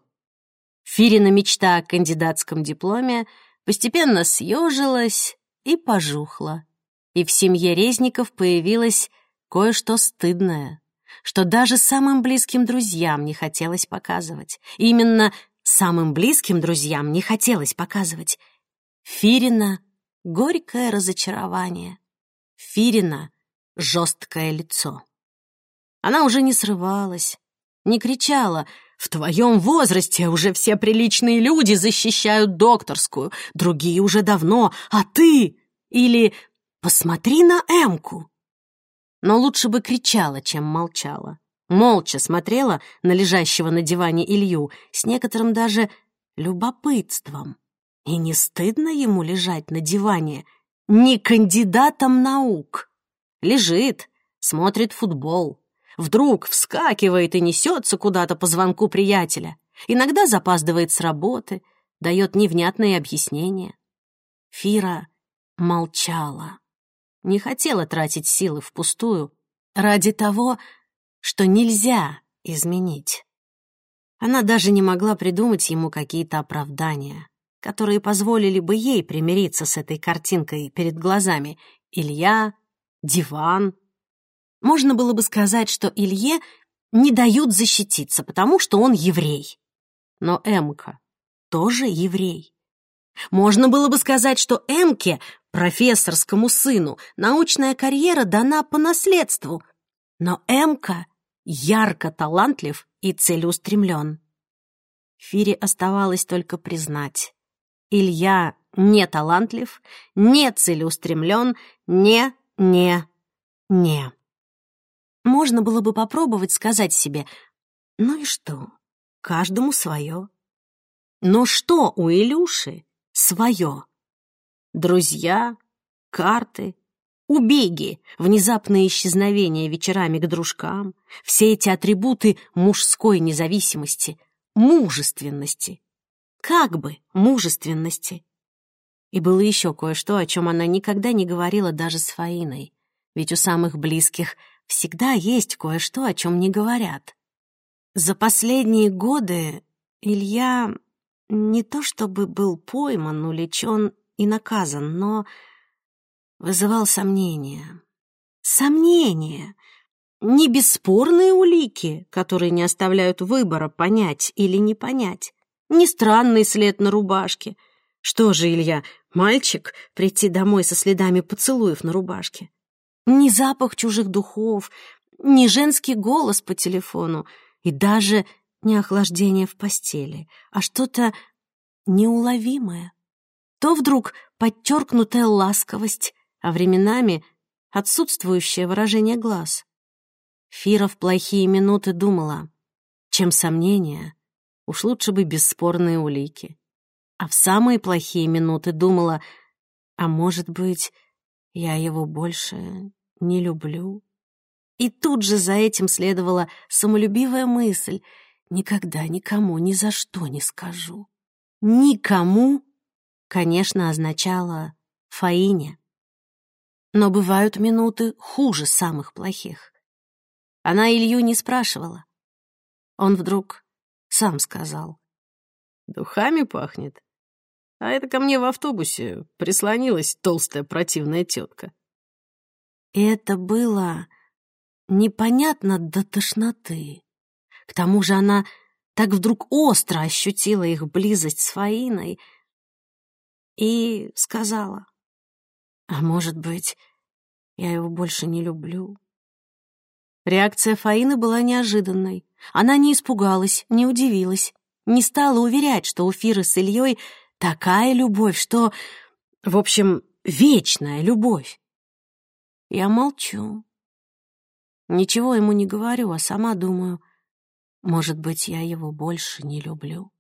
Фирина мечта о кандидатском дипломе постепенно съежилась и пожухла. И в семье Резников появилось кое-что стыдное, что даже самым близким друзьям не хотелось показывать. именно самым близким друзьям не хотелось показывать. Фирина — горькое разочарование. Фирина — жесткое лицо. Она уже не срывалась, не кричала «В твоем возрасте уже все приличные люди защищают докторскую, другие уже давно, а ты...» Или «Посмотри на Эмку». Но лучше бы кричала, чем молчала. Молча смотрела на лежащего на диване Илью с некоторым даже любопытством. И не стыдно ему лежать на диване не кандидатом наук. Лежит, смотрит футбол. Вдруг вскакивает и несется куда-то по звонку приятеля. Иногда запаздывает с работы, дает невнятные объяснения. Фира молчала. Не хотела тратить силы впустую ради того, что нельзя изменить. Она даже не могла придумать ему какие-то оправдания, которые позволили бы ей примириться с этой картинкой перед глазами. Илья, диван. Можно было бы сказать, что Илье не дают защититься, потому что он еврей. Но Эмка, тоже еврей. Можно было бы сказать, что Эмке, профессорскому сыну, научная карьера дана по наследству, но Эмка ярко талантлив и целеустремлен. Фире оставалось только признать. Илья не талантлив, не целеустремлен, не, не, не. Можно было бы попробовать сказать себе, ну и что, каждому свое. Но что у Илюши свое? Друзья, карты, убеги, внезапное исчезновение вечерами к дружкам, все эти атрибуты мужской независимости, мужественности. Как бы мужественности. И было еще кое-что, о чем она никогда не говорила даже с Фаиной. Ведь у самых близких всегда есть кое-что, о чем не говорят. За последние годы Илья не то чтобы был пойман, уличен и наказан, но вызывал сомнения. Сомнения! Не бесспорные улики, которые не оставляют выбора понять или не понять. Не странный след на рубашке. Что же, Илья, мальчик, прийти домой со следами поцелуев на рубашке? Ни запах чужих духов, ни женский голос по телефону, и даже не охлаждение в постели, а что-то неуловимое. То вдруг подчеркнутая ласковость, а временами отсутствующее выражение глаз. Фира в плохие минуты думала, чем сомнения, уж лучше бы бесспорные улики. А в самые плохие минуты думала, а может быть, я его больше не люблю. И тут же за этим следовала самолюбивая мысль «никогда никому ни за что не скажу». «Никому» конечно, означало «Фаине». Но бывают минуты хуже самых плохих. Она Илью не спрашивала. Он вдруг сам сказал. «Духами пахнет. А это ко мне в автобусе прислонилась толстая противная тетка». И это было непонятно до тошноты. К тому же она так вдруг остро ощутила их близость с Фаиной — и сказала, «А может быть, я его больше не люблю?» Реакция Фаины была неожиданной. Она не испугалась, не удивилась, не стала уверять, что у Фиры с Ильей такая любовь, что, в общем, вечная любовь. Я молчу. Ничего ему не говорю, а сама думаю, может быть, я его больше не люблю.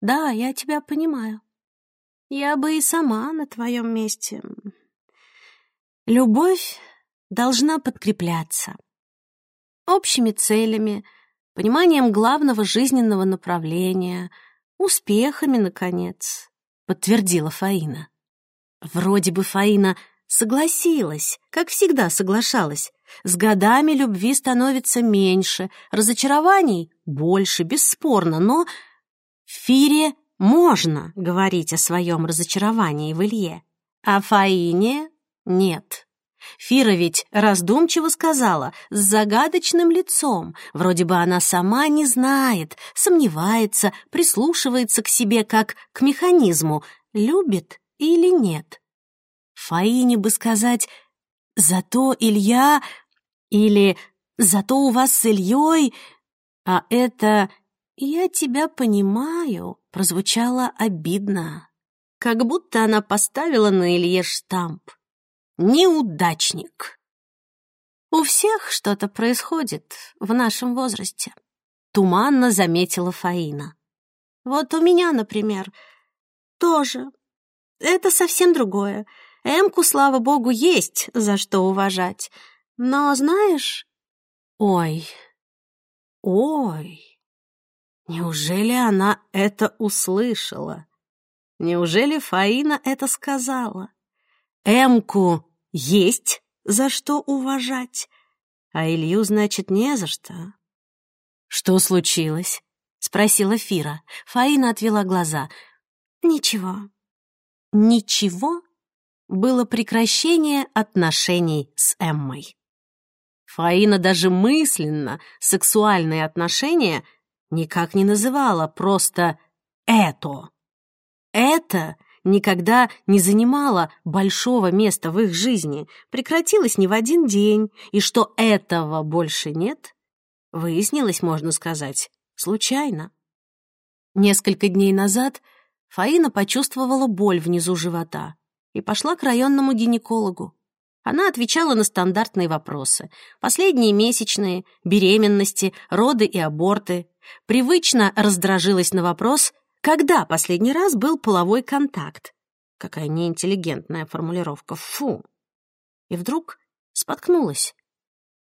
Да, я тебя понимаю. Я бы и сама на твоем месте. Любовь должна подкрепляться общими целями, пониманием главного жизненного направления, успехами, наконец, подтвердила Фаина. Вроде бы Фаина согласилась, как всегда соглашалась. С годами любви становится меньше, разочарований больше, бесспорно, но Фире можно говорить о своем разочаровании в Илье, а Фаине нет. Фира ведь раздумчиво сказала, с загадочным лицом, вроде бы она сама не знает, сомневается, прислушивается к себе как к механизму, любит или нет. Фаине бы сказать «Зато Илья» или «Зато у вас с Ильей», а это «Я тебя понимаю», прозвучало обидно, как будто она поставила на Илье штамп. «Неудачник». «У всех что-то происходит в нашем возрасте», — туманно заметила Фаина. «Вот у меня, например, тоже. Это совсем другое. Эмку, слава богу, есть за что уважать. Но знаешь...» «Ой, ой...» Неужели она это услышала? Неужели Фаина это сказала? Эмку есть за что уважать, а Илью, значит, не за что. «Что случилось?» — спросила Фира. Фаина отвела глаза. «Ничего». «Ничего» было прекращение отношений с Эммой. Фаина даже мысленно сексуальные отношения — никак не называла, просто это. Это никогда не занимало большого места в их жизни, прекратилось не в один день, и что этого больше нет, выяснилось, можно сказать, случайно. Несколько дней назад Фаина почувствовала боль внизу живота и пошла к районному гинекологу. Она отвечала на стандартные вопросы. Последние месячные, беременности, роды и аборты. Привычно раздражилась на вопрос, когда последний раз был половой контакт. Какая неинтеллигентная формулировка. Фу. И вдруг споткнулась.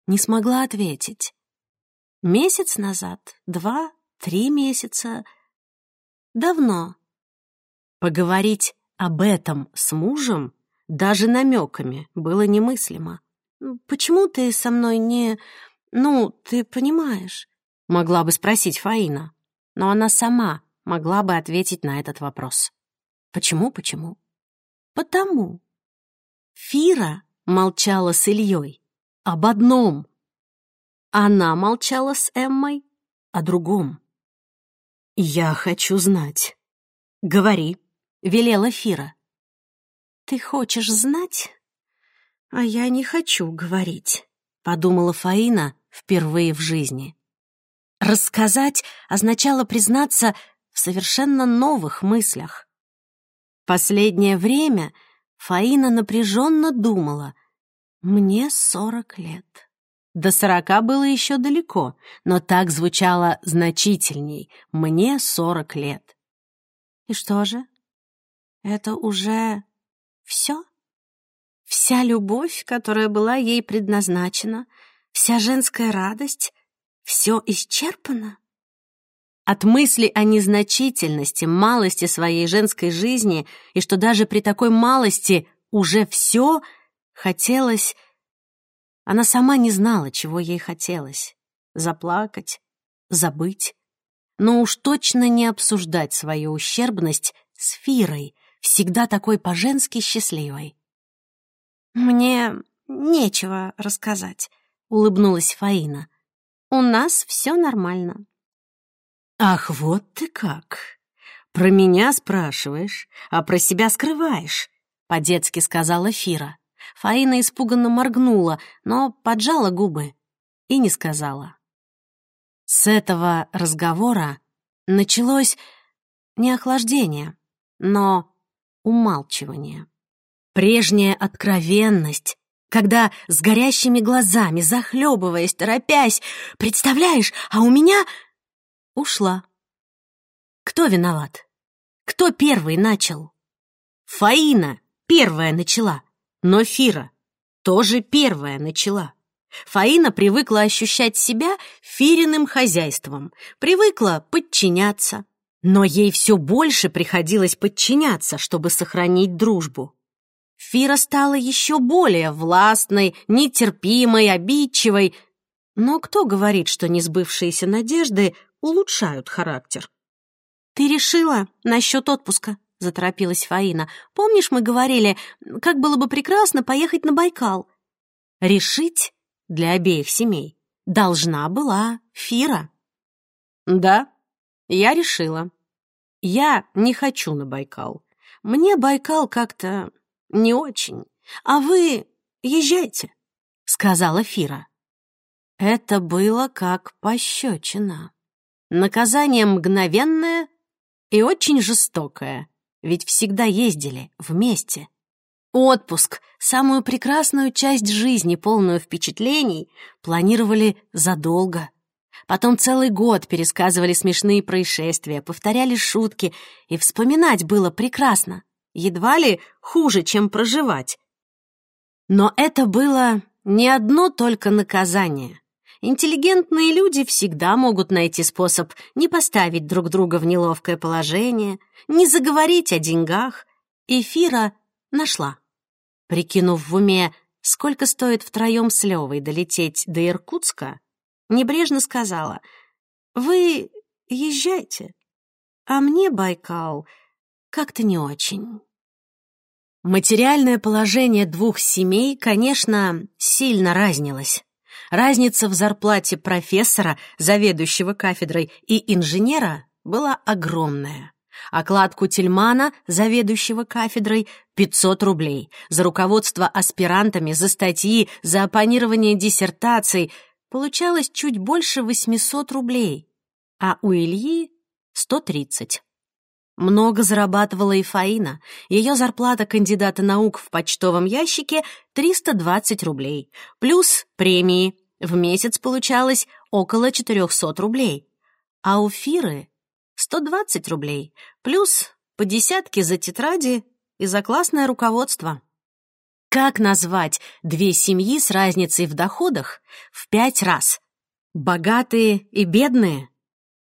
Не смогла ответить. Месяц назад, два, три месяца. Давно. Поговорить об этом с мужем даже намеками было немыслимо. «Почему ты со мной не... Ну, ты понимаешь?» Могла бы спросить Фаина, но она сама могла бы ответить на этот вопрос. Почему, почему? Потому. Фира молчала с Ильей об одном. Она молчала с Эммой о другом. «Я хочу знать». «Говори», — велела Фира. «Ты хочешь знать, а я не хочу говорить», — подумала Фаина впервые в жизни. Рассказать означало признаться в совершенно новых мыслях. Последнее время Фаина напряженно думала. «Мне сорок лет». До сорока было еще далеко, но так звучало значительней. «Мне сорок лет». И что же? Это уже все? Вся любовь, которая была ей предназначена, вся женская радость, все исчерпано? От мысли о незначительности, малости своей женской жизни и что даже при такой малости уже все хотелось... Она сама не знала, чего ей хотелось. Заплакать, забыть, но уж точно не обсуждать свою ущербность с Фирой, всегда такой по-женски счастливой. «Мне нечего рассказать», — улыбнулась Фаина. «У нас все нормально». «Ах, вот ты как! Про меня спрашиваешь, а про себя скрываешь», — по-детски сказала Фира. Фаина испуганно моргнула, но поджала губы и не сказала. С этого разговора началось не охлаждение, но умалчивание. Прежняя откровенность, когда с горящими глазами, захлебываясь, торопясь, представляешь, а у меня ушла. Кто виноват? Кто первый начал? Фаина первая начала, но Фира тоже первая начала. Фаина привыкла ощущать себя фириным хозяйством, привыкла подчиняться, но ей все больше приходилось подчиняться, чтобы сохранить дружбу. Фира стала еще более властной, нетерпимой, обидчивой. Но кто говорит, что несбывшиеся надежды улучшают характер? «Ты решила насчет отпуска?» — заторопилась Фаина. «Помнишь, мы говорили, как было бы прекрасно поехать на Байкал?» Решить для обеих семей должна была Фира. «Да», я решила. Я не хочу на Байкал. Мне Байкал как-то не очень. А вы езжайте, — сказала Фира. Это было как пощечина. Наказание мгновенное и очень жестокое, ведь всегда ездили вместе. Отпуск, самую прекрасную часть жизни, полную впечатлений, планировали задолго — Потом целый год пересказывали смешные происшествия, повторяли шутки, и вспоминать было прекрасно. Едва ли хуже, чем проживать. Но это было не одно только наказание. Интеллигентные люди всегда могут найти способ не поставить друг друга в неловкое положение, не заговорить о деньгах. Эфира нашла. Прикинув в уме, сколько стоит втроем с Левой долететь до Иркутска, небрежно сказала, «Вы езжайте, а мне Байкал как-то не очень». Материальное положение двух семей, конечно, сильно разнилось. Разница в зарплате профессора, заведующего кафедрой, и инженера была огромная. Оклад Кутельмана, заведующего кафедрой, 500 рублей. За руководство аспирантами, за статьи, за оппонирование диссертаций получалось чуть больше 800 рублей, а у Ильи — 130. Много зарабатывала и Фаина. Ее зарплата кандидата наук в почтовом ящике — 320 рублей. Плюс премии. В месяц получалось около 400 рублей. А у Фиры — 120 рублей. Плюс по десятке за тетради и за классное руководство. Как назвать две семьи с разницей в доходах в пять раз? Богатые и бедные?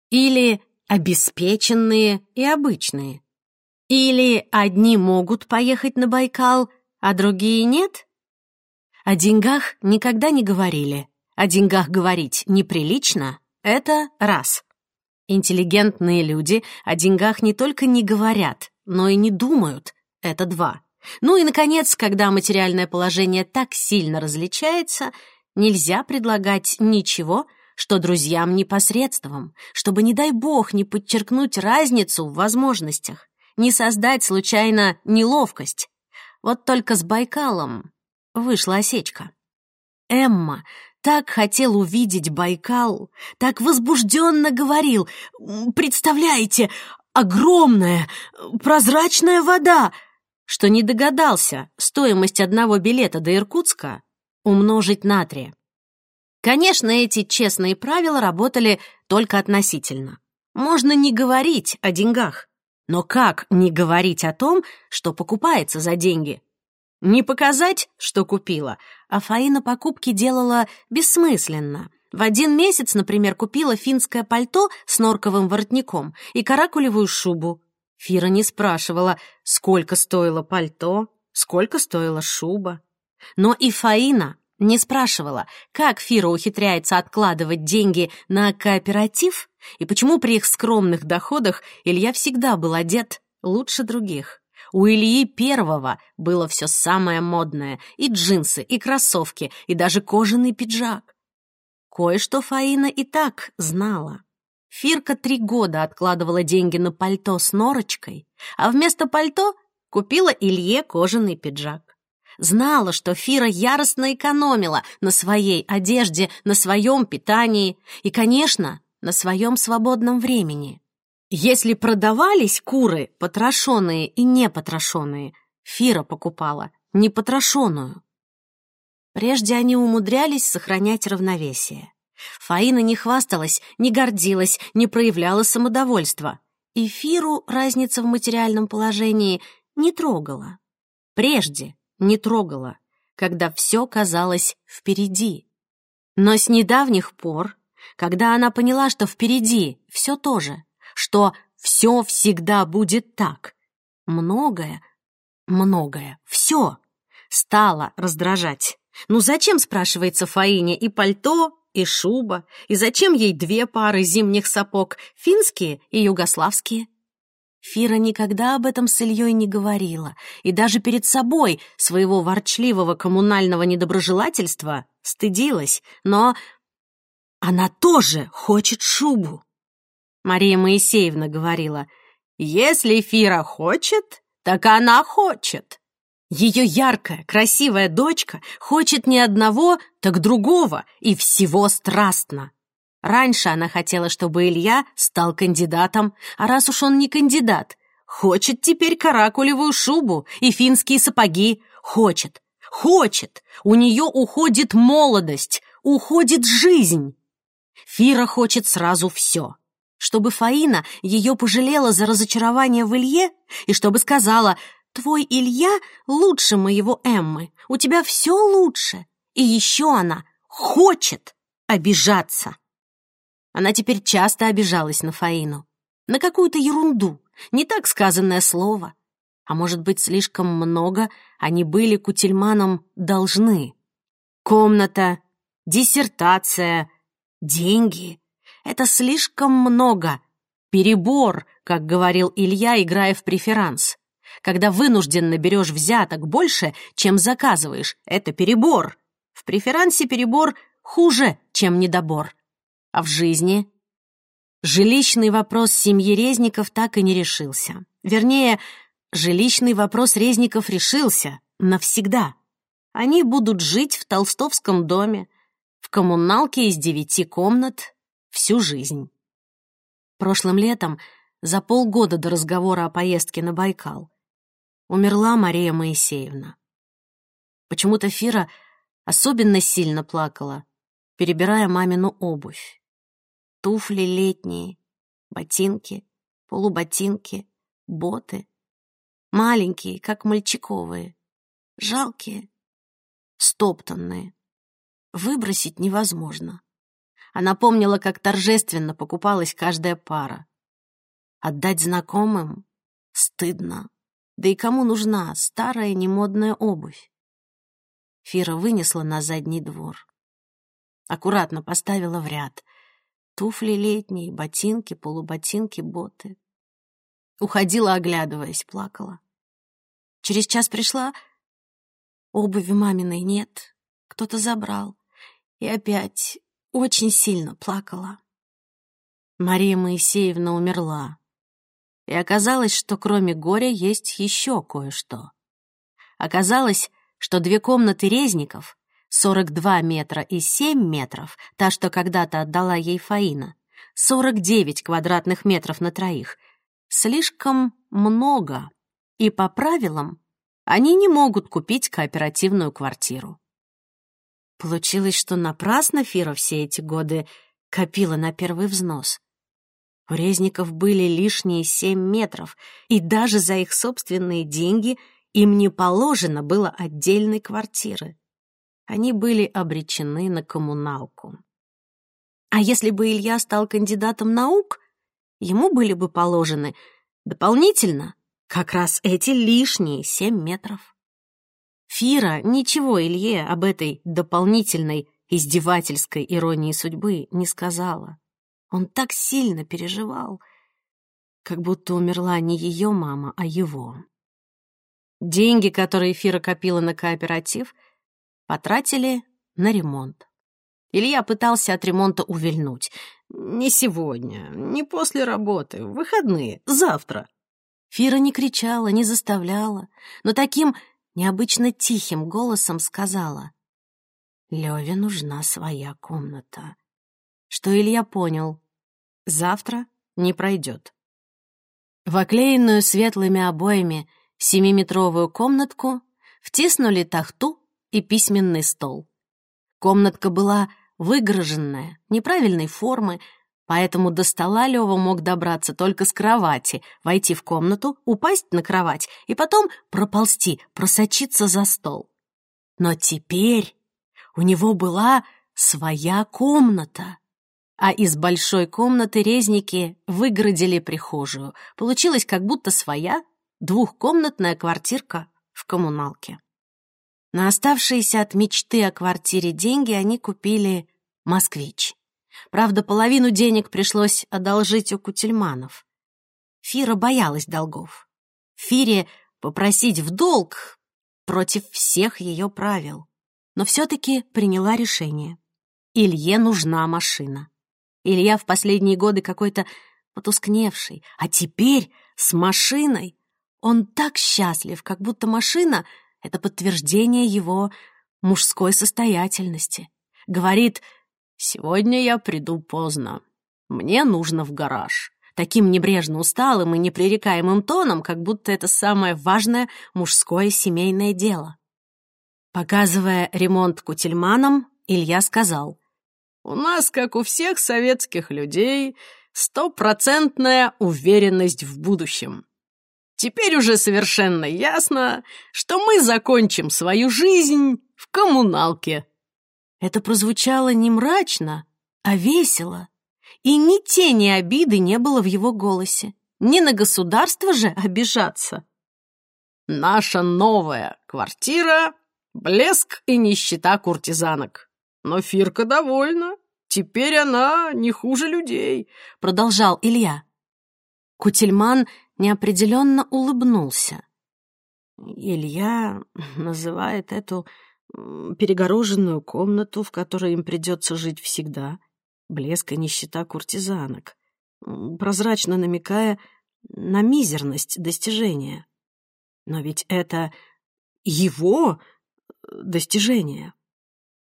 Или обеспеченные и обычные? Или одни могут поехать на Байкал, а другие нет? О деньгах никогда не говорили. О деньгах говорить неприлично — это раз. Интеллигентные люди о деньгах не только не говорят, но и не думают — это два. Ну и, наконец, когда материальное положение так сильно различается, нельзя предлагать ничего — что друзьям непосредством, чтобы, не дай бог, не подчеркнуть разницу в возможностях, не создать случайно неловкость. Вот только с Байкалом вышла осечка. Эмма так хотел увидеть Байкал, так возбужденно говорил. «Представляете, огромная, прозрачная вода!» что не догадался стоимость одного билета до Иркутска умножить на три. Конечно, эти честные правила работали только относительно. Можно не говорить о деньгах. Но как не говорить о том, что покупается за деньги? Не показать, что купила, а Фаина покупки делала бессмысленно. В один месяц, например, купила финское пальто с норковым воротником и каракулевую шубу. Фира не спрашивала, сколько стоило пальто, сколько стоила шуба. Но и Фаина не спрашивала, как Фира ухитряется откладывать деньги на кооператив и почему при их скромных доходах Илья всегда был одет лучше других. У Ильи первого было все самое модное — и джинсы, и кроссовки, и даже кожаный пиджак. Кое-что Фаина и так знала. Фирка три года откладывала деньги на пальто с норочкой, а вместо пальто купила Илье кожаный пиджак. Знала, что Фира яростно экономила на своей одежде, на своем питании и, конечно, на своем свободном времени. Если продавались куры, потрошенные и непотрошенные, Фира покупала непотрошенную. Прежде они умудрялись сохранять равновесие. Фаина не хвасталась, не гордилась, не проявляла самодовольства. И Фиру разница в материальном положении не трогала. Прежде, не трогала, когда все казалось впереди. Но с недавних пор, когда она поняла, что впереди все то же, что все всегда будет так, многое, многое, все стало раздражать. Ну зачем, спрашивается Фаине, и пальто, и шуба, и зачем ей две пары зимних сапог, финские и югославские? Фира никогда об этом с Ильей не говорила, и даже перед собой своего ворчливого коммунального недоброжелательства стыдилась, но она тоже хочет шубу. Мария Моисеевна говорила, «Если Фира хочет, так она хочет». Ее яркая, красивая дочка хочет не одного, так другого, и всего страстно. Раньше она хотела, чтобы Илья стал кандидатом, а раз уж он не кандидат, хочет теперь каракулевую шубу и финские сапоги. Хочет, хочет. У нее уходит молодость, уходит жизнь. Фира хочет сразу все. Чтобы Фаина ее пожалела за разочарование в Илье и чтобы сказала «Твой Илья лучше моего Эммы, у тебя все лучше». И еще она хочет обижаться. Она теперь часто обижалась на Фаину. На какую-то ерунду, не так сказанное слово. А может быть, слишком много они были Кутельманом должны. Комната, диссертация, деньги — это слишком много. Перебор, как говорил Илья, играя в преферанс. Когда вынужденно берешь взяток больше, чем заказываешь, это перебор. В преферансе перебор хуже, чем недобор. А в жизни? Жилищный вопрос семьи Резников так и не решился. Вернее, жилищный вопрос Резников решился навсегда. Они будут жить в толстовском доме, в коммуналке из девяти комнат всю жизнь. Прошлым летом, за полгода до разговора о поездке на Байкал, умерла Мария Моисеевна. Почему-то Фира особенно сильно плакала, перебирая мамину обувь. Туфли летние, ботинки, полуботинки, боты. Маленькие, как мальчиковые, жалкие, стоптанные. Выбросить невозможно. Она помнила, как торжественно покупалась каждая пара. Отдать знакомым стыдно. Да и кому нужна старая немодная обувь? Фира вынесла на задний двор. Аккуратно поставила в ряд. Туфли летние, ботинки, полуботинки, боты. Уходила, оглядываясь, плакала. Через час пришла, обуви маминой нет, кто-то забрал. И опять очень сильно плакала. Мария Моисеевна умерла. И оказалось, что кроме горя есть еще кое-что. Оказалось, что две комнаты резников, 42 метра и 7 метров, та, что когда-то отдала ей Фаина, 49 квадратных метров на троих, слишком много, и по правилам они не могут купить кооперативную квартиру. Получилось, что напрасно Фира все эти годы копила на первый взнос. У резников были лишние семь метров, и даже за их собственные деньги им не положено было отдельной квартиры. Они были обречены на коммуналку. А если бы Илья стал кандидатом наук, ему были бы положены дополнительно как раз эти лишние семь метров. Фира ничего Илье об этой дополнительной издевательской иронии судьбы не сказала. Он так сильно переживал, как будто умерла не ее мама, а его. Деньги, которые Фира копила на кооператив, потратили на ремонт. Илья пытался от ремонта увильнуть. «Не сегодня, не после работы, в выходные, завтра». Фира не кричала, не заставляла, но таким необычно тихим голосом сказала. Леве нужна своя комната. Что Илья понял. Завтра не пройдет. В оклеенную светлыми обоями семиметровую комнатку втиснули тахту и письменный стол. Комнатка была выгроженная, неправильной формы, Поэтому до стола Лёва мог добраться только с кровати, войти в комнату, упасть на кровать и потом проползти, просочиться за стол. Но теперь у него была своя комната. А из большой комнаты резники выгородили прихожую. Получилось как будто своя двухкомнатная квартирка в коммуналке. На оставшиеся от мечты о квартире деньги они купили «Москвич». Правда, половину денег пришлось одолжить у кутельманов. Фира боялась долгов. Фире попросить в долг против всех ее правил. Но все-таки приняла решение. Илье нужна машина. Илья в последние годы какой-то потускневший, а теперь с машиной. Он так счастлив, как будто машина — это подтверждение его мужской состоятельности. Говорит — «Сегодня я приду поздно. Мне нужно в гараж». Таким небрежно усталым и непререкаемым тоном, как будто это самое важное мужское семейное дело. Показывая ремонт кутельманом, Илья сказал, «У нас, как у всех советских людей, стопроцентная уверенность в будущем. Теперь уже совершенно ясно, что мы закончим свою жизнь в коммуналке». Это прозвучало не мрачно, а весело. И ни тени обиды не было в его голосе. Не на государство же обижаться. «Наша новая квартира — блеск и нищета куртизанок. Но Фирка довольна. Теперь она не хуже людей», — продолжал Илья. Кутельман неопределенно улыбнулся. Илья называет эту перегороженную комнату, в которой им придется жить всегда, блеск и нищета куртизанок. прозрачно намекая на мизерность достижения. Но ведь это его достижение.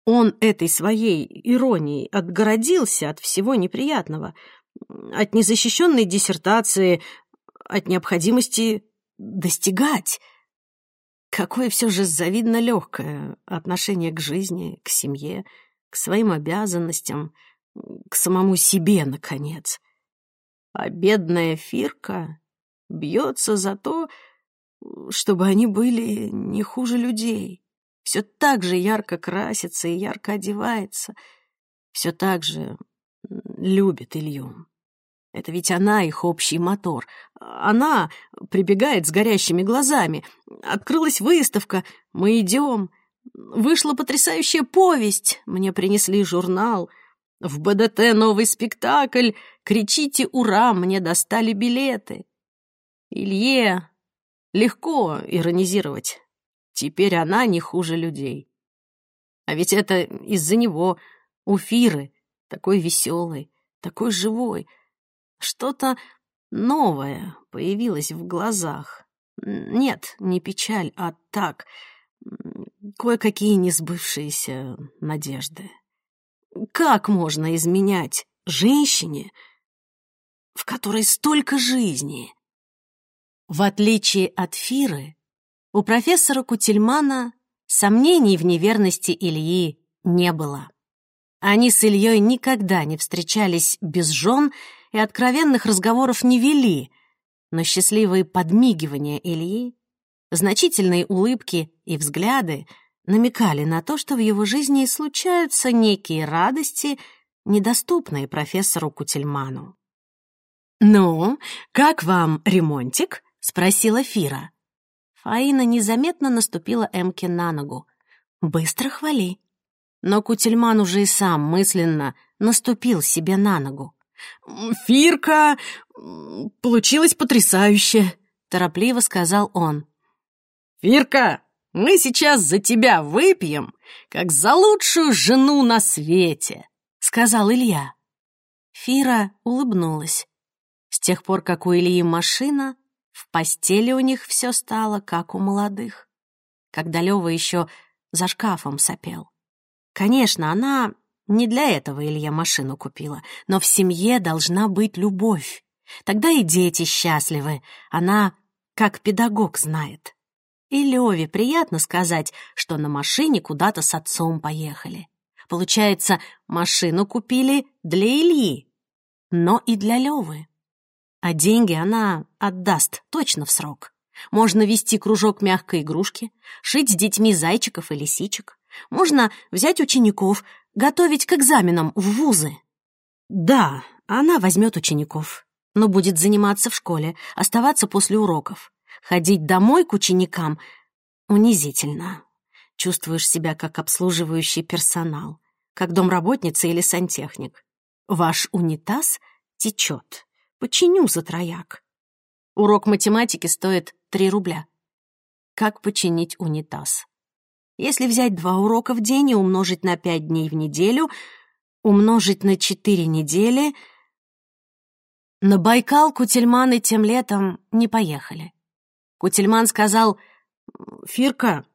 Он этой своей иронией отгородился от всего неприятного, от незащищенной диссертации, от необходимости достигать. Какое все же завидно легкое отношение к жизни, к семье, к своим обязанностям, к самому себе, наконец. А бедная Фирка бьется за то, чтобы они были не хуже людей. Все так же ярко красится и ярко одевается, все так же любит Илью. Это ведь она их общий мотор. Она прибегает с горящими глазами. Открылась выставка, мы идем. Вышла потрясающая повесть, мне принесли журнал. В БДТ новый спектакль, кричите «Ура!» мне достали билеты. Илье легко иронизировать. Теперь она не хуже людей. А ведь это из-за него, у такой веселой, такой живой. Что-то новое появилось в глазах. Нет, не печаль, а так, кое-какие несбывшиеся надежды. Как можно изменять женщине, в которой столько жизни? В отличие от Фиры, у профессора Кутельмана сомнений в неверности Ильи не было. Они с Ильей никогда не встречались без жен и откровенных разговоров не вели, но счастливые подмигивания Ильи, значительные улыбки и взгляды намекали на то, что в его жизни случаются некие радости, недоступные профессору Кутельману. «Ну, как вам ремонтик?» — спросила Фира. Фаина незаметно наступила Эмке на ногу. «Быстро хвали». Но Кутельман уже и сам мысленно наступил себе на ногу. «Фирка! Получилось потрясающе!» — торопливо сказал он. «Фирка, мы сейчас за тебя выпьем, как за лучшую жену на свете!» — сказал Илья. Фира улыбнулась. С тех пор, как у Ильи машина, в постели у них все стало, как у молодых. Когда Лёва еще за шкафом сопел. Конечно, она не для этого Илья машину купила, но в семье должна быть любовь. Тогда и дети счастливы. Она как педагог знает. И Леве приятно сказать, что на машине куда-то с отцом поехали. Получается, машину купили для Ильи, но и для Левы. А деньги она отдаст точно в срок. Можно вести кружок мягкой игрушки, шить с детьми зайчиков и лисичек. Можно взять учеников, готовить к экзаменам в вузы. Да, она возьмет учеников, но будет заниматься в школе, оставаться после уроков. Ходить домой к ученикам унизительно. Чувствуешь себя как обслуживающий персонал, как домработница или сантехник. Ваш унитаз течет. Починю за трояк. Урок математики стоит 3 рубля. Как починить унитаз? Если взять два урока в день и умножить на пять дней в неделю, умножить на четыре недели... На Байкал Кутельманы тем летом не поехали. Кутельман сказал, «Фирка,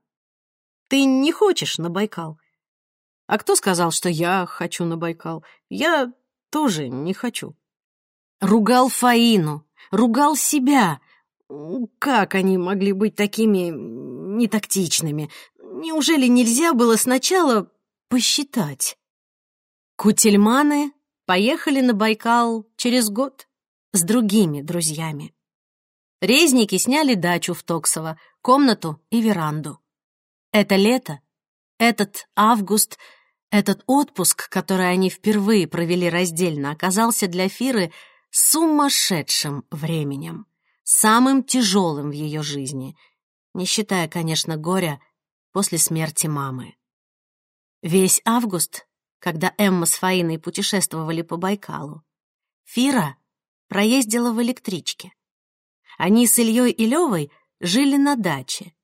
ты не хочешь на Байкал?» А кто сказал, что я хочу на Байкал? Я тоже не хочу. Ругал Фаину, ругал себя. Как они могли быть такими нетактичными? Неужели нельзя было сначала посчитать? Кутельманы поехали на Байкал через год с другими друзьями. Резники сняли дачу в Токсово, комнату и веранду. Это лето, этот август, этот отпуск, который они впервые провели раздельно, оказался для Фиры сумасшедшим временем, самым тяжелым в ее жизни, не считая, конечно, горя после смерти мамы. Весь август, когда Эмма с Фаиной путешествовали по Байкалу, Фира проездила в электричке. Они с Ильей и Левой жили на даче.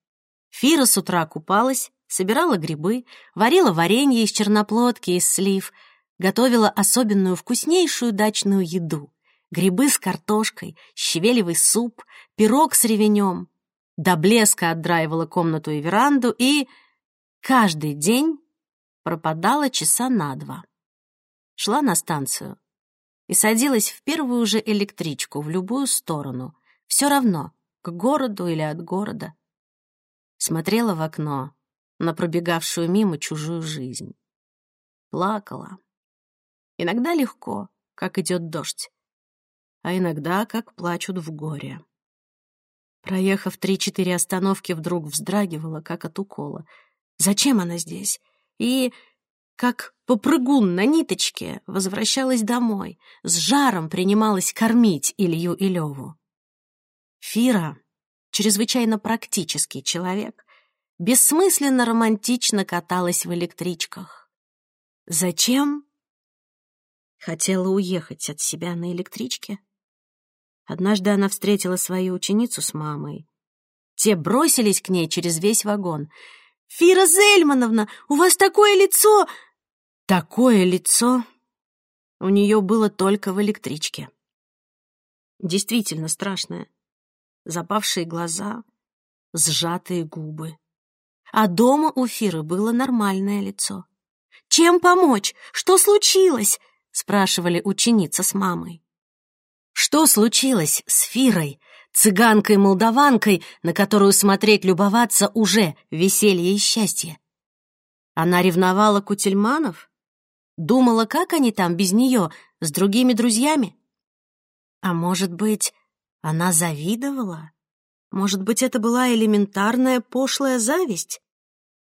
Фира с утра купалась, собирала грибы, варила варенье из черноплодки, из слив, готовила особенную вкуснейшую дачную еду грибы с картошкой, щавелевый суп, пирог с ревенем. До блеска отдраивала комнату и веранду и каждый день пропадала часа на два. Шла на станцию и садилась в первую же электричку в любую сторону, все равно, к городу или от города. Смотрела в окно на пробегавшую мимо чужую жизнь. Плакала. Иногда легко, как идет дождь, а иногда как плачут в горе. Проехав три-четыре остановки, вдруг вздрагивала, как от укола. Зачем она здесь? И, как попрыгун на ниточке, возвращалась домой, с жаром принималась кормить Илью и Леву. Фира, чрезвычайно практический человек, бессмысленно романтично каталась в электричках. Зачем? Хотела уехать от себя на электричке. Однажды она встретила свою ученицу с мамой. Те бросились к ней через весь вагон. «Фира Зельмановна, у вас такое лицо!» Такое лицо у нее было только в электричке. Действительно страшное. Запавшие глаза, сжатые губы. А дома у Фиры было нормальное лицо. «Чем помочь? Что случилось?» — спрашивали ученица с мамой. Что случилось с Фирой, цыганкой-молдаванкой, на которую смотреть любоваться уже веселье и счастье? Она ревновала Кутельманов? Думала, как они там без нее, с другими друзьями? А может быть, она завидовала? Может быть, это была элементарная пошлая зависть?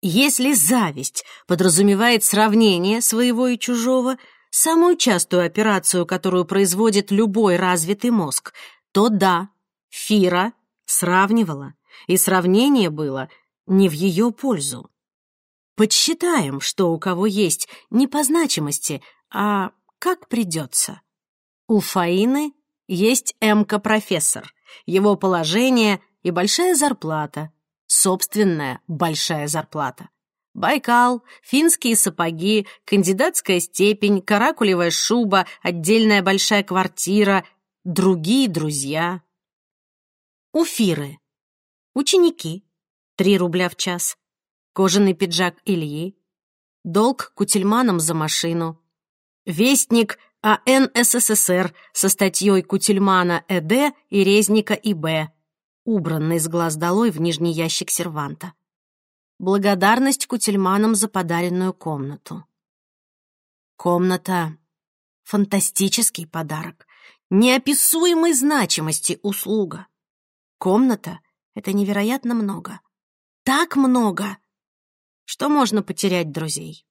Если зависть подразумевает сравнение своего и чужого — самую частую операцию, которую производит любой развитый мозг, то да, Фира сравнивала, и сравнение было не в ее пользу. Подсчитаем, что у кого есть не по значимости, а как придется. У Фаины есть Эмка-профессор, его положение и большая зарплата, собственная большая зарплата. Байкал, финские сапоги, кандидатская степень, каракулевая шуба, отдельная большая квартира, другие друзья. Уфиры. Ученики. Три рубля в час. Кожаный пиджак Ильи. Долг Кутельманам за машину. Вестник АН СССР со статьей Кутельмана ЭД и Резника ИБ. Убранный с глаз долой в нижний ящик серванта благодарность Кутельманам за подаренную комнату. Комната — фантастический подарок, неописуемой значимости услуга. Комната — это невероятно много. Так много, что можно потерять друзей.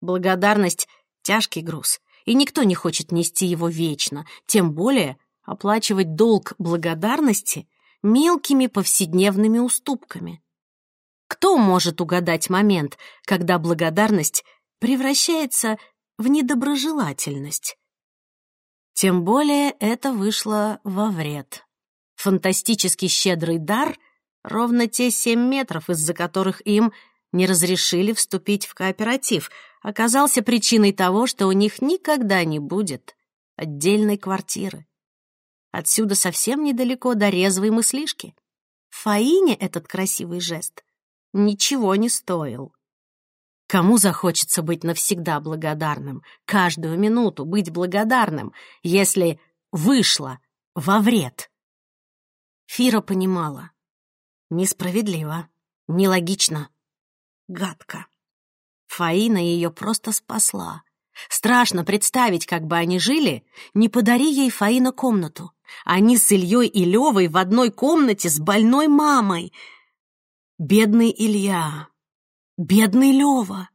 Благодарность — тяжкий груз, и никто не хочет нести его вечно, тем более оплачивать долг благодарности мелкими повседневными уступками. Кто может угадать момент, когда благодарность превращается в недоброжелательность? Тем более это вышло во вред. Фантастически щедрый дар — ровно те семь метров, из-за которых им не разрешили вступить в кооператив, оказался причиной того, что у них никогда не будет отдельной квартиры. Отсюда совсем недалеко до резвой мыслишки. Фаине этот красивый жест ничего не стоил. Кому захочется быть навсегда благодарным, каждую минуту быть благодарным, если вышло во вред? Фира понимала. Несправедливо, нелогично, гадко. Фаина ее просто спасла. Страшно представить, как бы они жили, не подари ей Фаина комнату. Они с Ильей и Левой в одной комнате с больной мамой — Бедный Илья! Бедный Лёва!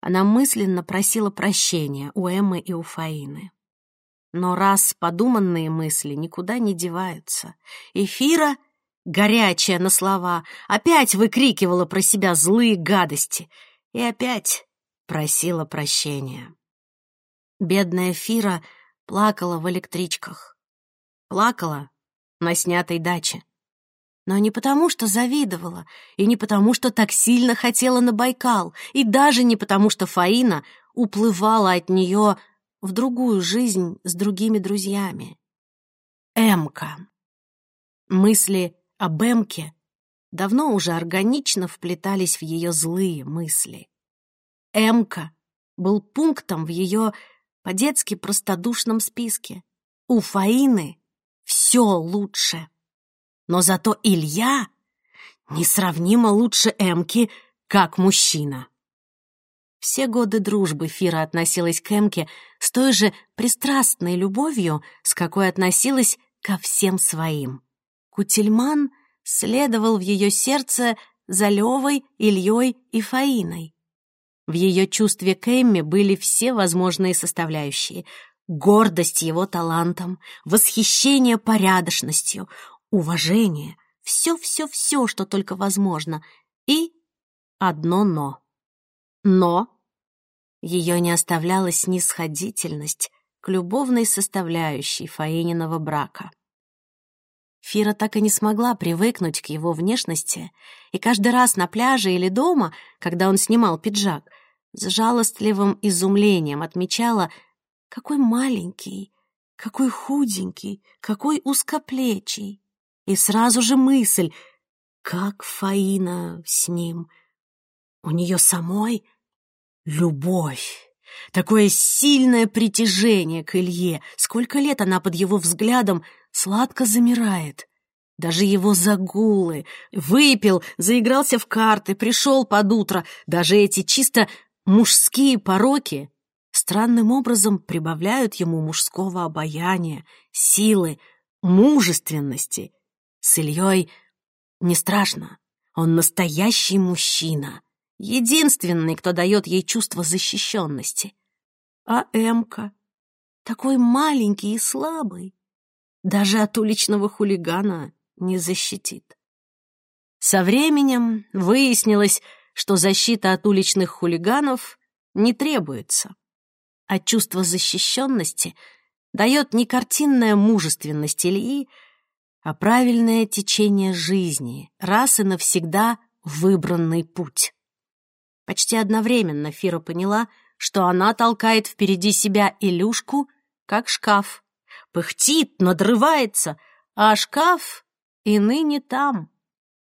Она мысленно просила прощения у Эммы и у Фаины. Но раз подуманные мысли никуда не деваются, Эфира, горячая на слова, опять выкрикивала про себя злые гадости и опять просила прощения. Бедная Фира плакала в электричках. Плакала на снятой даче но не потому, что завидовала, и не потому, что так сильно хотела на Байкал, и даже не потому, что Фаина уплывала от нее в другую жизнь с другими друзьями. Эмка. Мысли об Эмке давно уже органично вплетались в ее злые мысли. Эмка был пунктом в ее по-детски простодушном списке. У Фаины все лучше. Но зато Илья несравнимо лучше Эмки как мужчина. Все годы дружбы Фира относилась к Эмке с той же пристрастной любовью, с какой относилась ко всем своим. Кутельман следовал в ее сердце за Левой, Ильей и Фаиной. В ее чувстве к Эмме были все возможные составляющие. Гордость его талантом, восхищение порядочностью, уважение, все-все-все, что только возможно. И одно «но». Но ее не оставляла снисходительность к любовной составляющей Фаининого брака. Фира так и не смогла привыкнуть к его внешности, и каждый раз на пляже или дома, когда он снимал пиджак, с жалостливым изумлением отмечала, какой маленький, какой худенький, какой узкоплечий. И сразу же мысль, как Фаина с ним. У нее самой любовь. Такое сильное притяжение к Илье. Сколько лет она под его взглядом сладко замирает. Даже его загулы. Выпил, заигрался в карты, пришел под утро. Даже эти чисто мужские пороки странным образом прибавляют ему мужского обаяния, силы, мужественности. С Ильей не страшно. Он настоящий мужчина. Единственный, кто дает ей чувство защищенности. А Эмка такой маленький и слабый даже от уличного хулигана не защитит. Со временем выяснилось, что защита от уличных хулиганов не требуется, а чувство защищенности дает не картинная мужественность Ильи, а правильное течение жизни, раз и навсегда выбранный путь. Почти одновременно Фира поняла, что она толкает впереди себя Илюшку, как шкаф, пыхтит, надрывается, а шкаф и ныне там.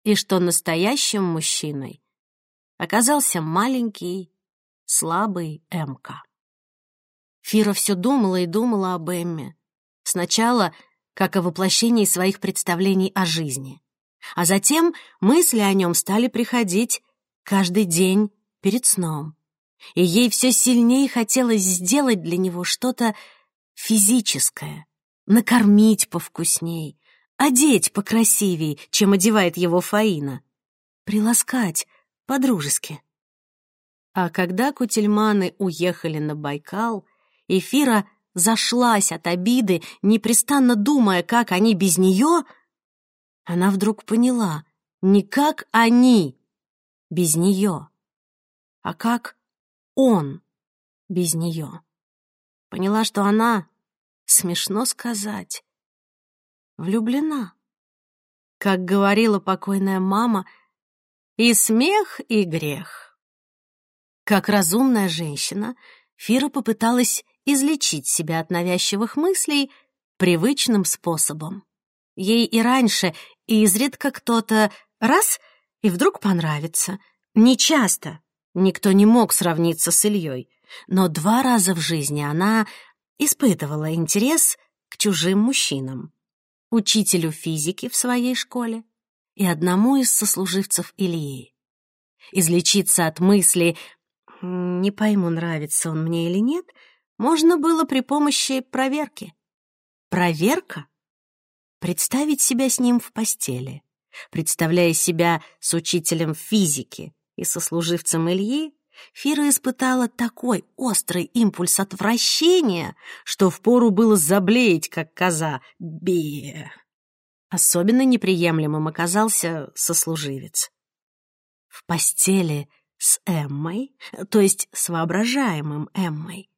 И что настоящим мужчиной оказался маленький, слабый Эмка. Фира все думала и думала об Эмме. Сначала как о воплощении своих представлений о жизни. А затем мысли о нем стали приходить каждый день перед сном. И ей все сильнее хотелось сделать для него что-то физическое, накормить повкусней, одеть покрасивей, чем одевает его Фаина, приласкать по-дружески. А когда кутельманы уехали на Байкал, Эфира зашлась от обиды, непрестанно думая, как они без нее, она вдруг поняла, не как они без нее, а как он без нее. Поняла, что она, смешно сказать, влюблена. Как говорила покойная мама, и смех, и грех. Как разумная женщина, Фира попыталась излечить себя от навязчивых мыслей привычным способом. Ей и раньше изредка кто-то раз и вдруг понравится. Не часто. Никто не мог сравниться с Ильей но два раза в жизни она испытывала интерес к чужим мужчинам. Учителю физики в своей школе и одному из сослуживцев Ильи. Излечиться от мысли «не пойму, нравится он мне или нет» можно было при помощи проверки. Проверка? Представить себя с ним в постели, представляя себя с учителем физики и сослуживцем Ильи, Фира испытала такой острый импульс отвращения, что впору было заблеять, как коза. Бе! Особенно неприемлемым оказался сослуживец. В постели с Эммой, то есть с воображаемым Эммой,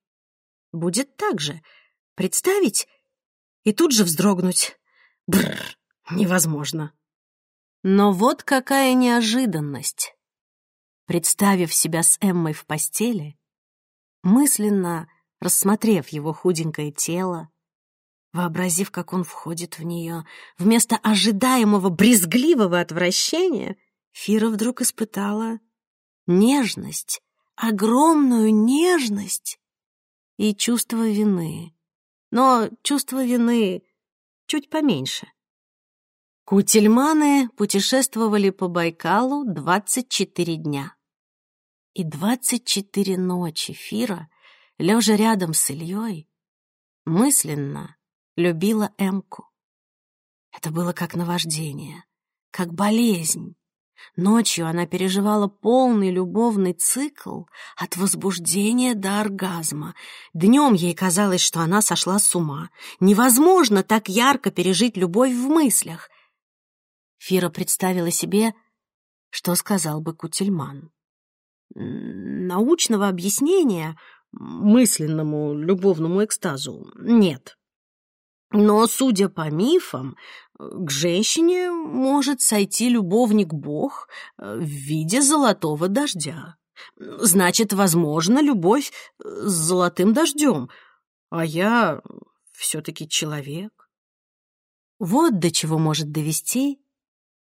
будет так же. Представить и тут же вздрогнуть. Бррр, невозможно. Но вот какая неожиданность. Представив себя с Эммой в постели, мысленно рассмотрев его худенькое тело, вообразив, как он входит в нее, вместо ожидаемого брезгливого отвращения, Фира вдруг испытала нежность, огромную нежность и чувство вины. Но чувство вины чуть поменьше. Кутельманы путешествовали по Байкалу 24 дня. И 24 ночи Фира, лежа рядом с Ильей, мысленно любила Эмку. Это было как наваждение, как болезнь, Ночью она переживала полный любовный цикл от возбуждения до оргазма. Днем ей казалось, что она сошла с ума. Невозможно так ярко пережить любовь в мыслях. Фира представила себе, что сказал бы Кутельман. Научного объяснения мысленному любовному экстазу нет. Но, судя по мифам, к женщине может сойти любовник-бог э, в виде золотого дождя. Значит, возможно, любовь с золотым дождем, а я все-таки человек. Вот до чего может довести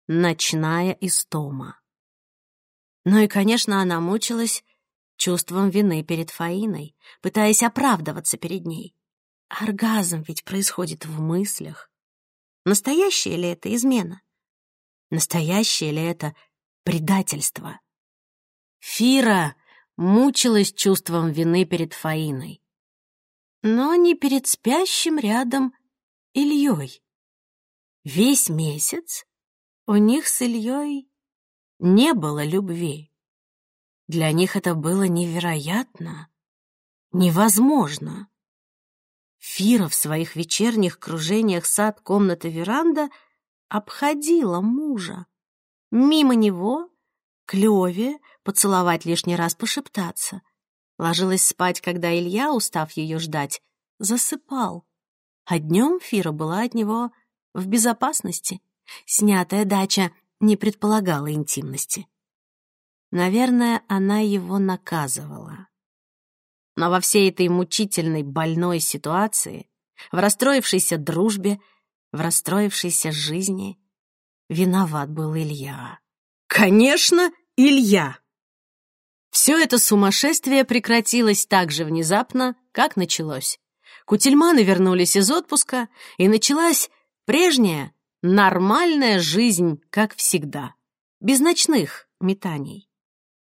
ночная истома. Ну и, конечно, она мучилась чувством вины перед Фаиной, пытаясь оправдываться перед ней. Оргазм ведь происходит в мыслях. Настоящая ли это измена? Настоящее ли это предательство? Фира мучилась чувством вины перед Фаиной. Но не перед спящим рядом Ильей. Весь месяц у них с Ильей не было любви. Для них это было невероятно, невозможно. Фира в своих вечерних кружениях сад, комната, веранда обходила мужа. Мимо него, к Леве, поцеловать лишний раз пошептаться. Ложилась спать, когда Илья, устав ее ждать, засыпал. А днем Фира была от него в безопасности. Снятая дача не предполагала интимности. Наверное, она его наказывала. Но во всей этой мучительной, больной ситуации, в расстроившейся дружбе, в расстроившейся жизни, виноват был Илья. Конечно, Илья! Все это сумасшествие прекратилось так же внезапно, как началось. Кутельманы вернулись из отпуска, и началась прежняя, нормальная жизнь, как всегда, без ночных метаний.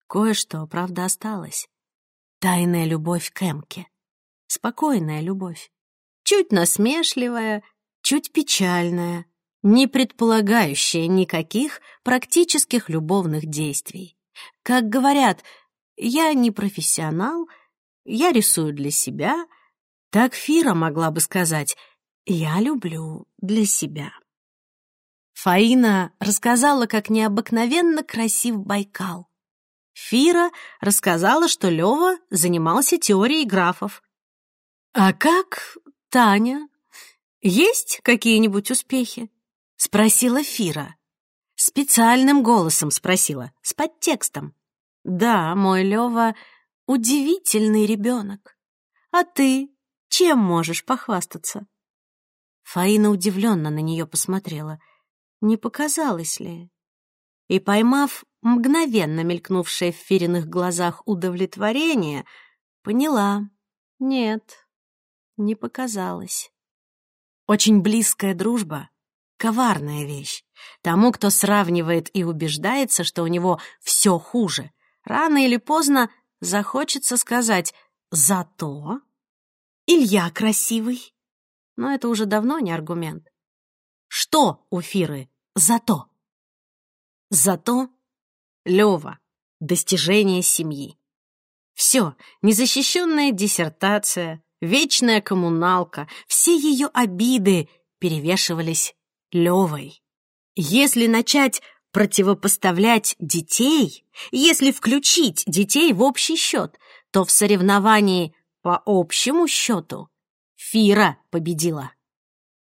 Кое-что, правда, осталось. Тайная любовь к Эмке. Спокойная любовь. Чуть насмешливая, чуть печальная, не предполагающая никаких практических любовных действий. Как говорят, я не профессионал, я рисую для себя, так Фира могла бы сказать «я люблю для себя». Фаина рассказала, как необыкновенно красив Байкал. Фира рассказала, что Лёва занимался теорией графов. «А как Таня? Есть какие-нибудь успехи?» — спросила Фира. Специальным голосом спросила, с подтекстом. «Да, мой Лёва — удивительный ребёнок. А ты чем можешь похвастаться?» Фаина удивлённо на неё посмотрела. Не показалось ли? И, поймав мгновенно мелькнувшее в Фириных глазах удовлетворение, поняла. Нет, не показалось. Очень близкая дружба — коварная вещь. Тому, кто сравнивает и убеждается, что у него все хуже, рано или поздно захочется сказать «зато Илья красивый». Но это уже давно не аргумент. Что у Фиры «зато»? Зато Лёва. Достижение семьи. Все, незащищенная диссертация, вечная коммуналка, все ее обиды перевешивались Левой. Если начать противопоставлять детей, если включить детей в общий счет, то в соревновании по общему счету Фира победила.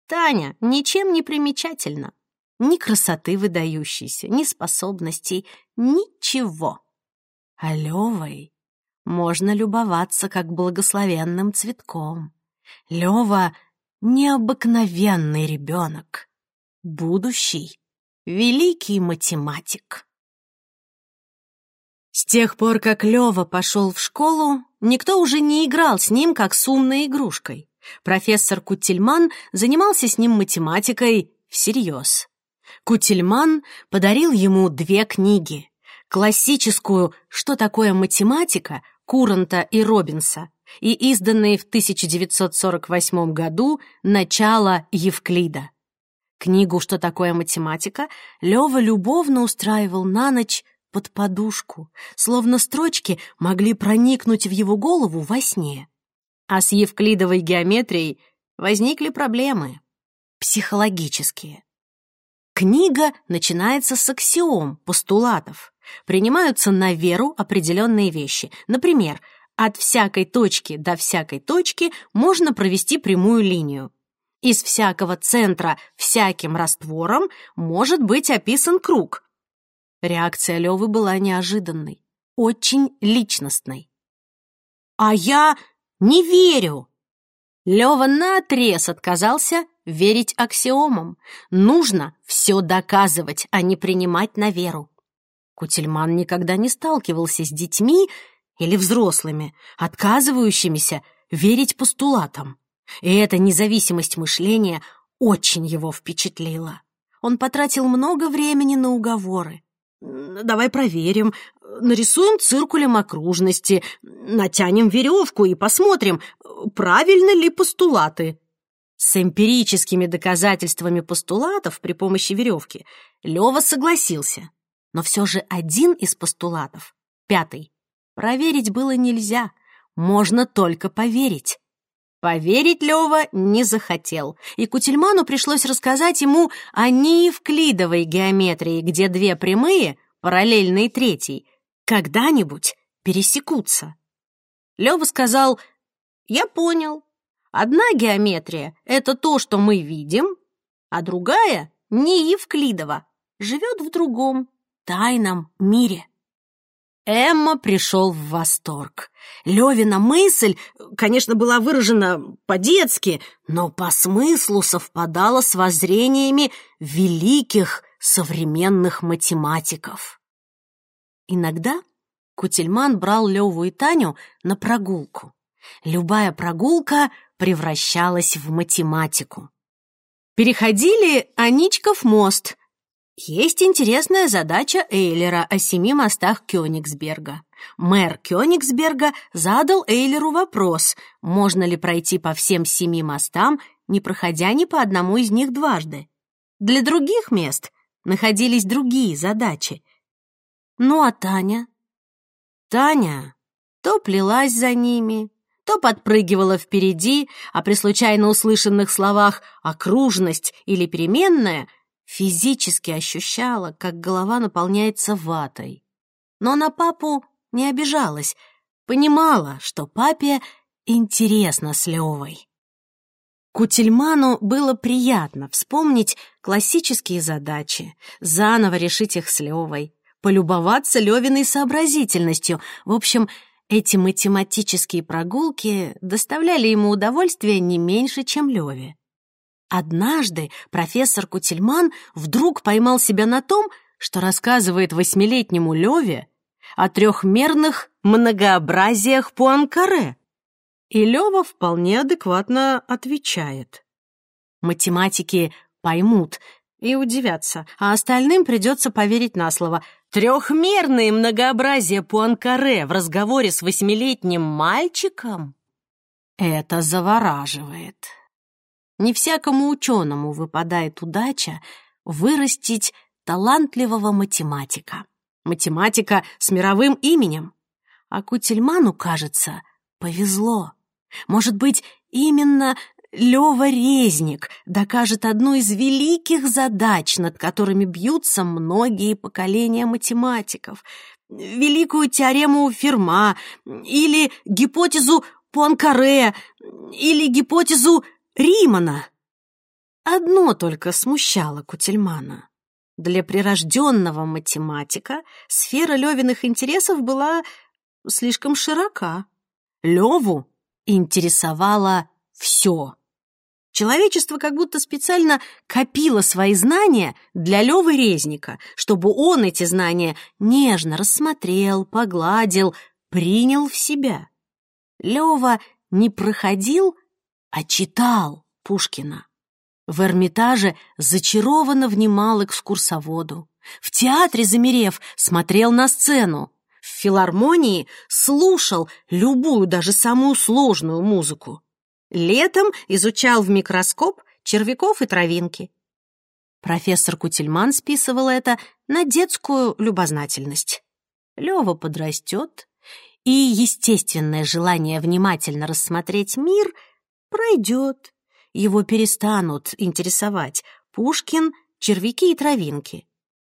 Таня ничем не примечательна. Ни красоты выдающейся, ни способностей, ничего. А Левой можно любоваться как благословенным цветком. Лёва — необыкновенный ребенок, будущий великий математик. С тех пор, как Лёва пошел в школу, никто уже не играл с ним как с умной игрушкой. Профессор Кутельман занимался с ним математикой всерьез. Кутельман подарил ему две книги. Классическую «Что такое математика» Куранта и Робинса и изданные в 1948 году «Начало Евклида». Книгу «Что такое математика» Лёва любовно устраивал на ночь под подушку, словно строчки могли проникнуть в его голову во сне. А с евклидовой геометрией возникли проблемы. Психологические. Книга начинается с аксиом, постулатов. Принимаются на веру определенные вещи. Например, от всякой точки до всякой точки можно провести прямую линию. Из всякого центра всяким раствором может быть описан круг. Реакция Лёвы была неожиданной, очень личностной. «А я не верю!» Лёва наотрез отказался верить аксиомам. Нужно все доказывать, а не принимать на веру. Кутельман никогда не сталкивался с детьми или взрослыми, отказывающимися верить постулатам. И эта независимость мышления очень его впечатлила. Он потратил много времени на уговоры. Давай проверим, нарисуем циркулем окружности, натянем веревку и посмотрим, правильно ли постулаты. С эмпирическими доказательствами постулатов при помощи веревки Лёва согласился. Но все же один из постулатов, пятый, проверить было нельзя, можно только поверить. Поверить Лёва не захотел, и Кутельману пришлось рассказать ему о неевклидовой геометрии, где две прямые, параллельные третьей, когда-нибудь пересекутся. Лёва сказал, «Я понял. Одна геометрия — это то, что мы видим, а другая, не Евклидова, живет в другом, тайном мире». Эмма пришел в восторг. Левина мысль, конечно, была выражена по-детски, но по смыслу совпадала с воззрениями великих современных математиков. Иногда Кутельман брал Леву и Таню на прогулку. Любая прогулка превращалась в математику. Переходили Аничков мост, есть интересная задача Эйлера о семи мостах Кёнигсберга. Мэр Кёнигсберга задал Эйлеру вопрос, можно ли пройти по всем семи мостам, не проходя ни по одному из них дважды. Для других мест находились другие задачи. Ну а Таня? Таня то плелась за ними, то подпрыгивала впереди, а при случайно услышанных словах «окружность» или «переменная» физически ощущала, как голова наполняется ватой. Но на папу не обижалась, понимала, что папе интересно с Левой. Кутельману было приятно вспомнить классические задачи, заново решить их с Левой, полюбоваться Левиной сообразительностью. В общем, эти математические прогулки доставляли ему удовольствие не меньше, чем Леве. Однажды профессор Кутельман вдруг поймал себя на том, что рассказывает восьмилетнему Леве о трехмерных многообразиях Пуанкаре. И Лева вполне адекватно отвечает. Математики поймут и удивятся, а остальным придется поверить на слово. Трехмерные многообразия Пуанкаре в разговоре с восьмилетним мальчиком? Это завораживает. Не всякому ученому выпадает удача вырастить талантливого математика. Математика с мировым именем. А Кутельману, кажется, повезло. Может быть, именно Лёва Резник докажет одну из великих задач, над которыми бьются многие поколения математиков. Великую теорему Ферма или гипотезу Пуанкаре или гипотезу Римана. Одно только смущало Кутельмана. Для прирожденного математика сфера Левиных интересов была слишком широка. Леву интересовало все. Человечество как будто специально копило свои знания для Левы Резника, чтобы он эти знания нежно рассмотрел, погладил, принял в себя. Лева не проходил, а читал Пушкина. В Эрмитаже зачарованно внимал экскурсоводу. В театре, замерев, смотрел на сцену. В филармонии слушал любую, даже самую сложную музыку. Летом изучал в микроскоп червяков и травинки. Профессор Кутельман списывал это на детскую любознательность. Лёва подрастет, и естественное желание внимательно рассмотреть мир пройдет. Его перестанут интересовать Пушкин, червяки и травинки.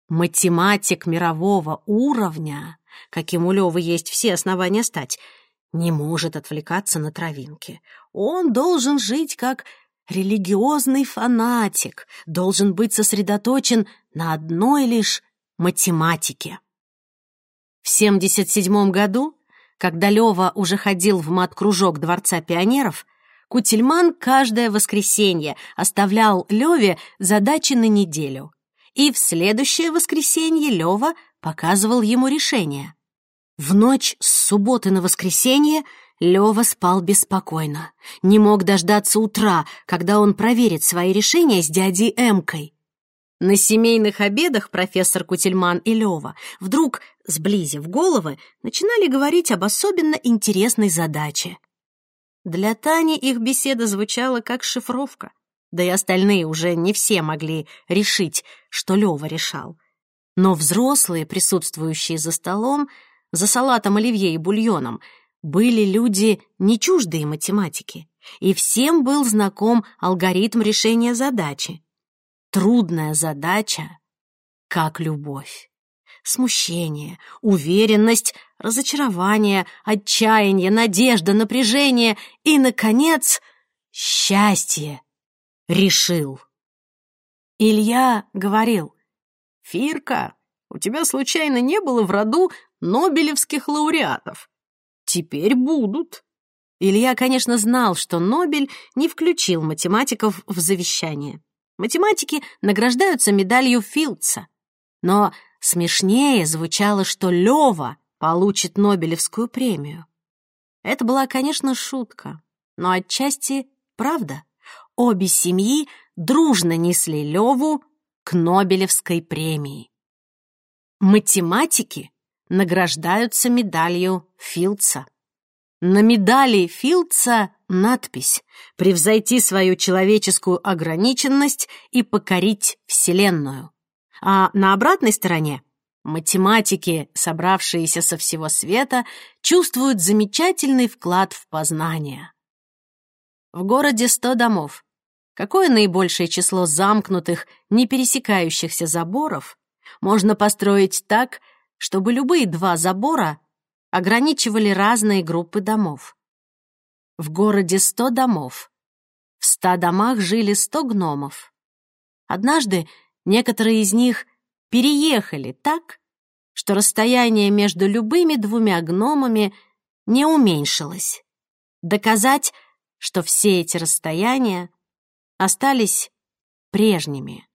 Математик мирового уровня, каким у Лёвы есть все основания стать, не может отвлекаться на травинки. Он должен жить как религиозный фанатик, должен быть сосредоточен на одной лишь математике. В 77 году, когда Лёва уже ходил в мат-кружок Дворца пионеров, Кутельман каждое воскресенье оставлял Леве задачи на неделю. И в следующее воскресенье Лева показывал ему решение. В ночь с субботы на воскресенье Лева спал беспокойно. Не мог дождаться утра, когда он проверит свои решения с дядей Эмкой. На семейных обедах профессор Кутельман и Лева вдруг, сблизив головы, начинали говорить об особенно интересной задаче. Для Тани их беседа звучала как шифровка, да и остальные уже не все могли решить, что Лёва решал. Но взрослые, присутствующие за столом, за салатом оливье и бульоном, были люди не чуждые математики, и всем был знаком алгоритм решения задачи. Трудная задача, как любовь смущение, уверенность, разочарование, отчаяние, надежда, напряжение и, наконец, счастье. Решил. Илья говорил, «Фирка, у тебя случайно не было в роду нобелевских лауреатов? Теперь будут». Илья, конечно, знал, что Нобель не включил математиков в завещание. Математики награждаются медалью Филдса. Но Смешнее звучало, что Лёва получит Нобелевскую премию. Это была, конечно, шутка, но отчасти правда. Обе семьи дружно несли Лёву к Нобелевской премии. Математики награждаются медалью Филдса. На медали Филдса надпись «Превзойти свою человеческую ограниченность и покорить Вселенную». А на обратной стороне математики, собравшиеся со всего света, чувствуют замечательный вклад в познание. В городе сто домов. Какое наибольшее число замкнутых, не пересекающихся заборов можно построить так, чтобы любые два забора ограничивали разные группы домов? В городе сто домов. В ста домах жили сто гномов. Однажды Некоторые из них переехали так, что расстояние между любыми двумя гномами не уменьшилось. Доказать, что все эти расстояния остались прежними.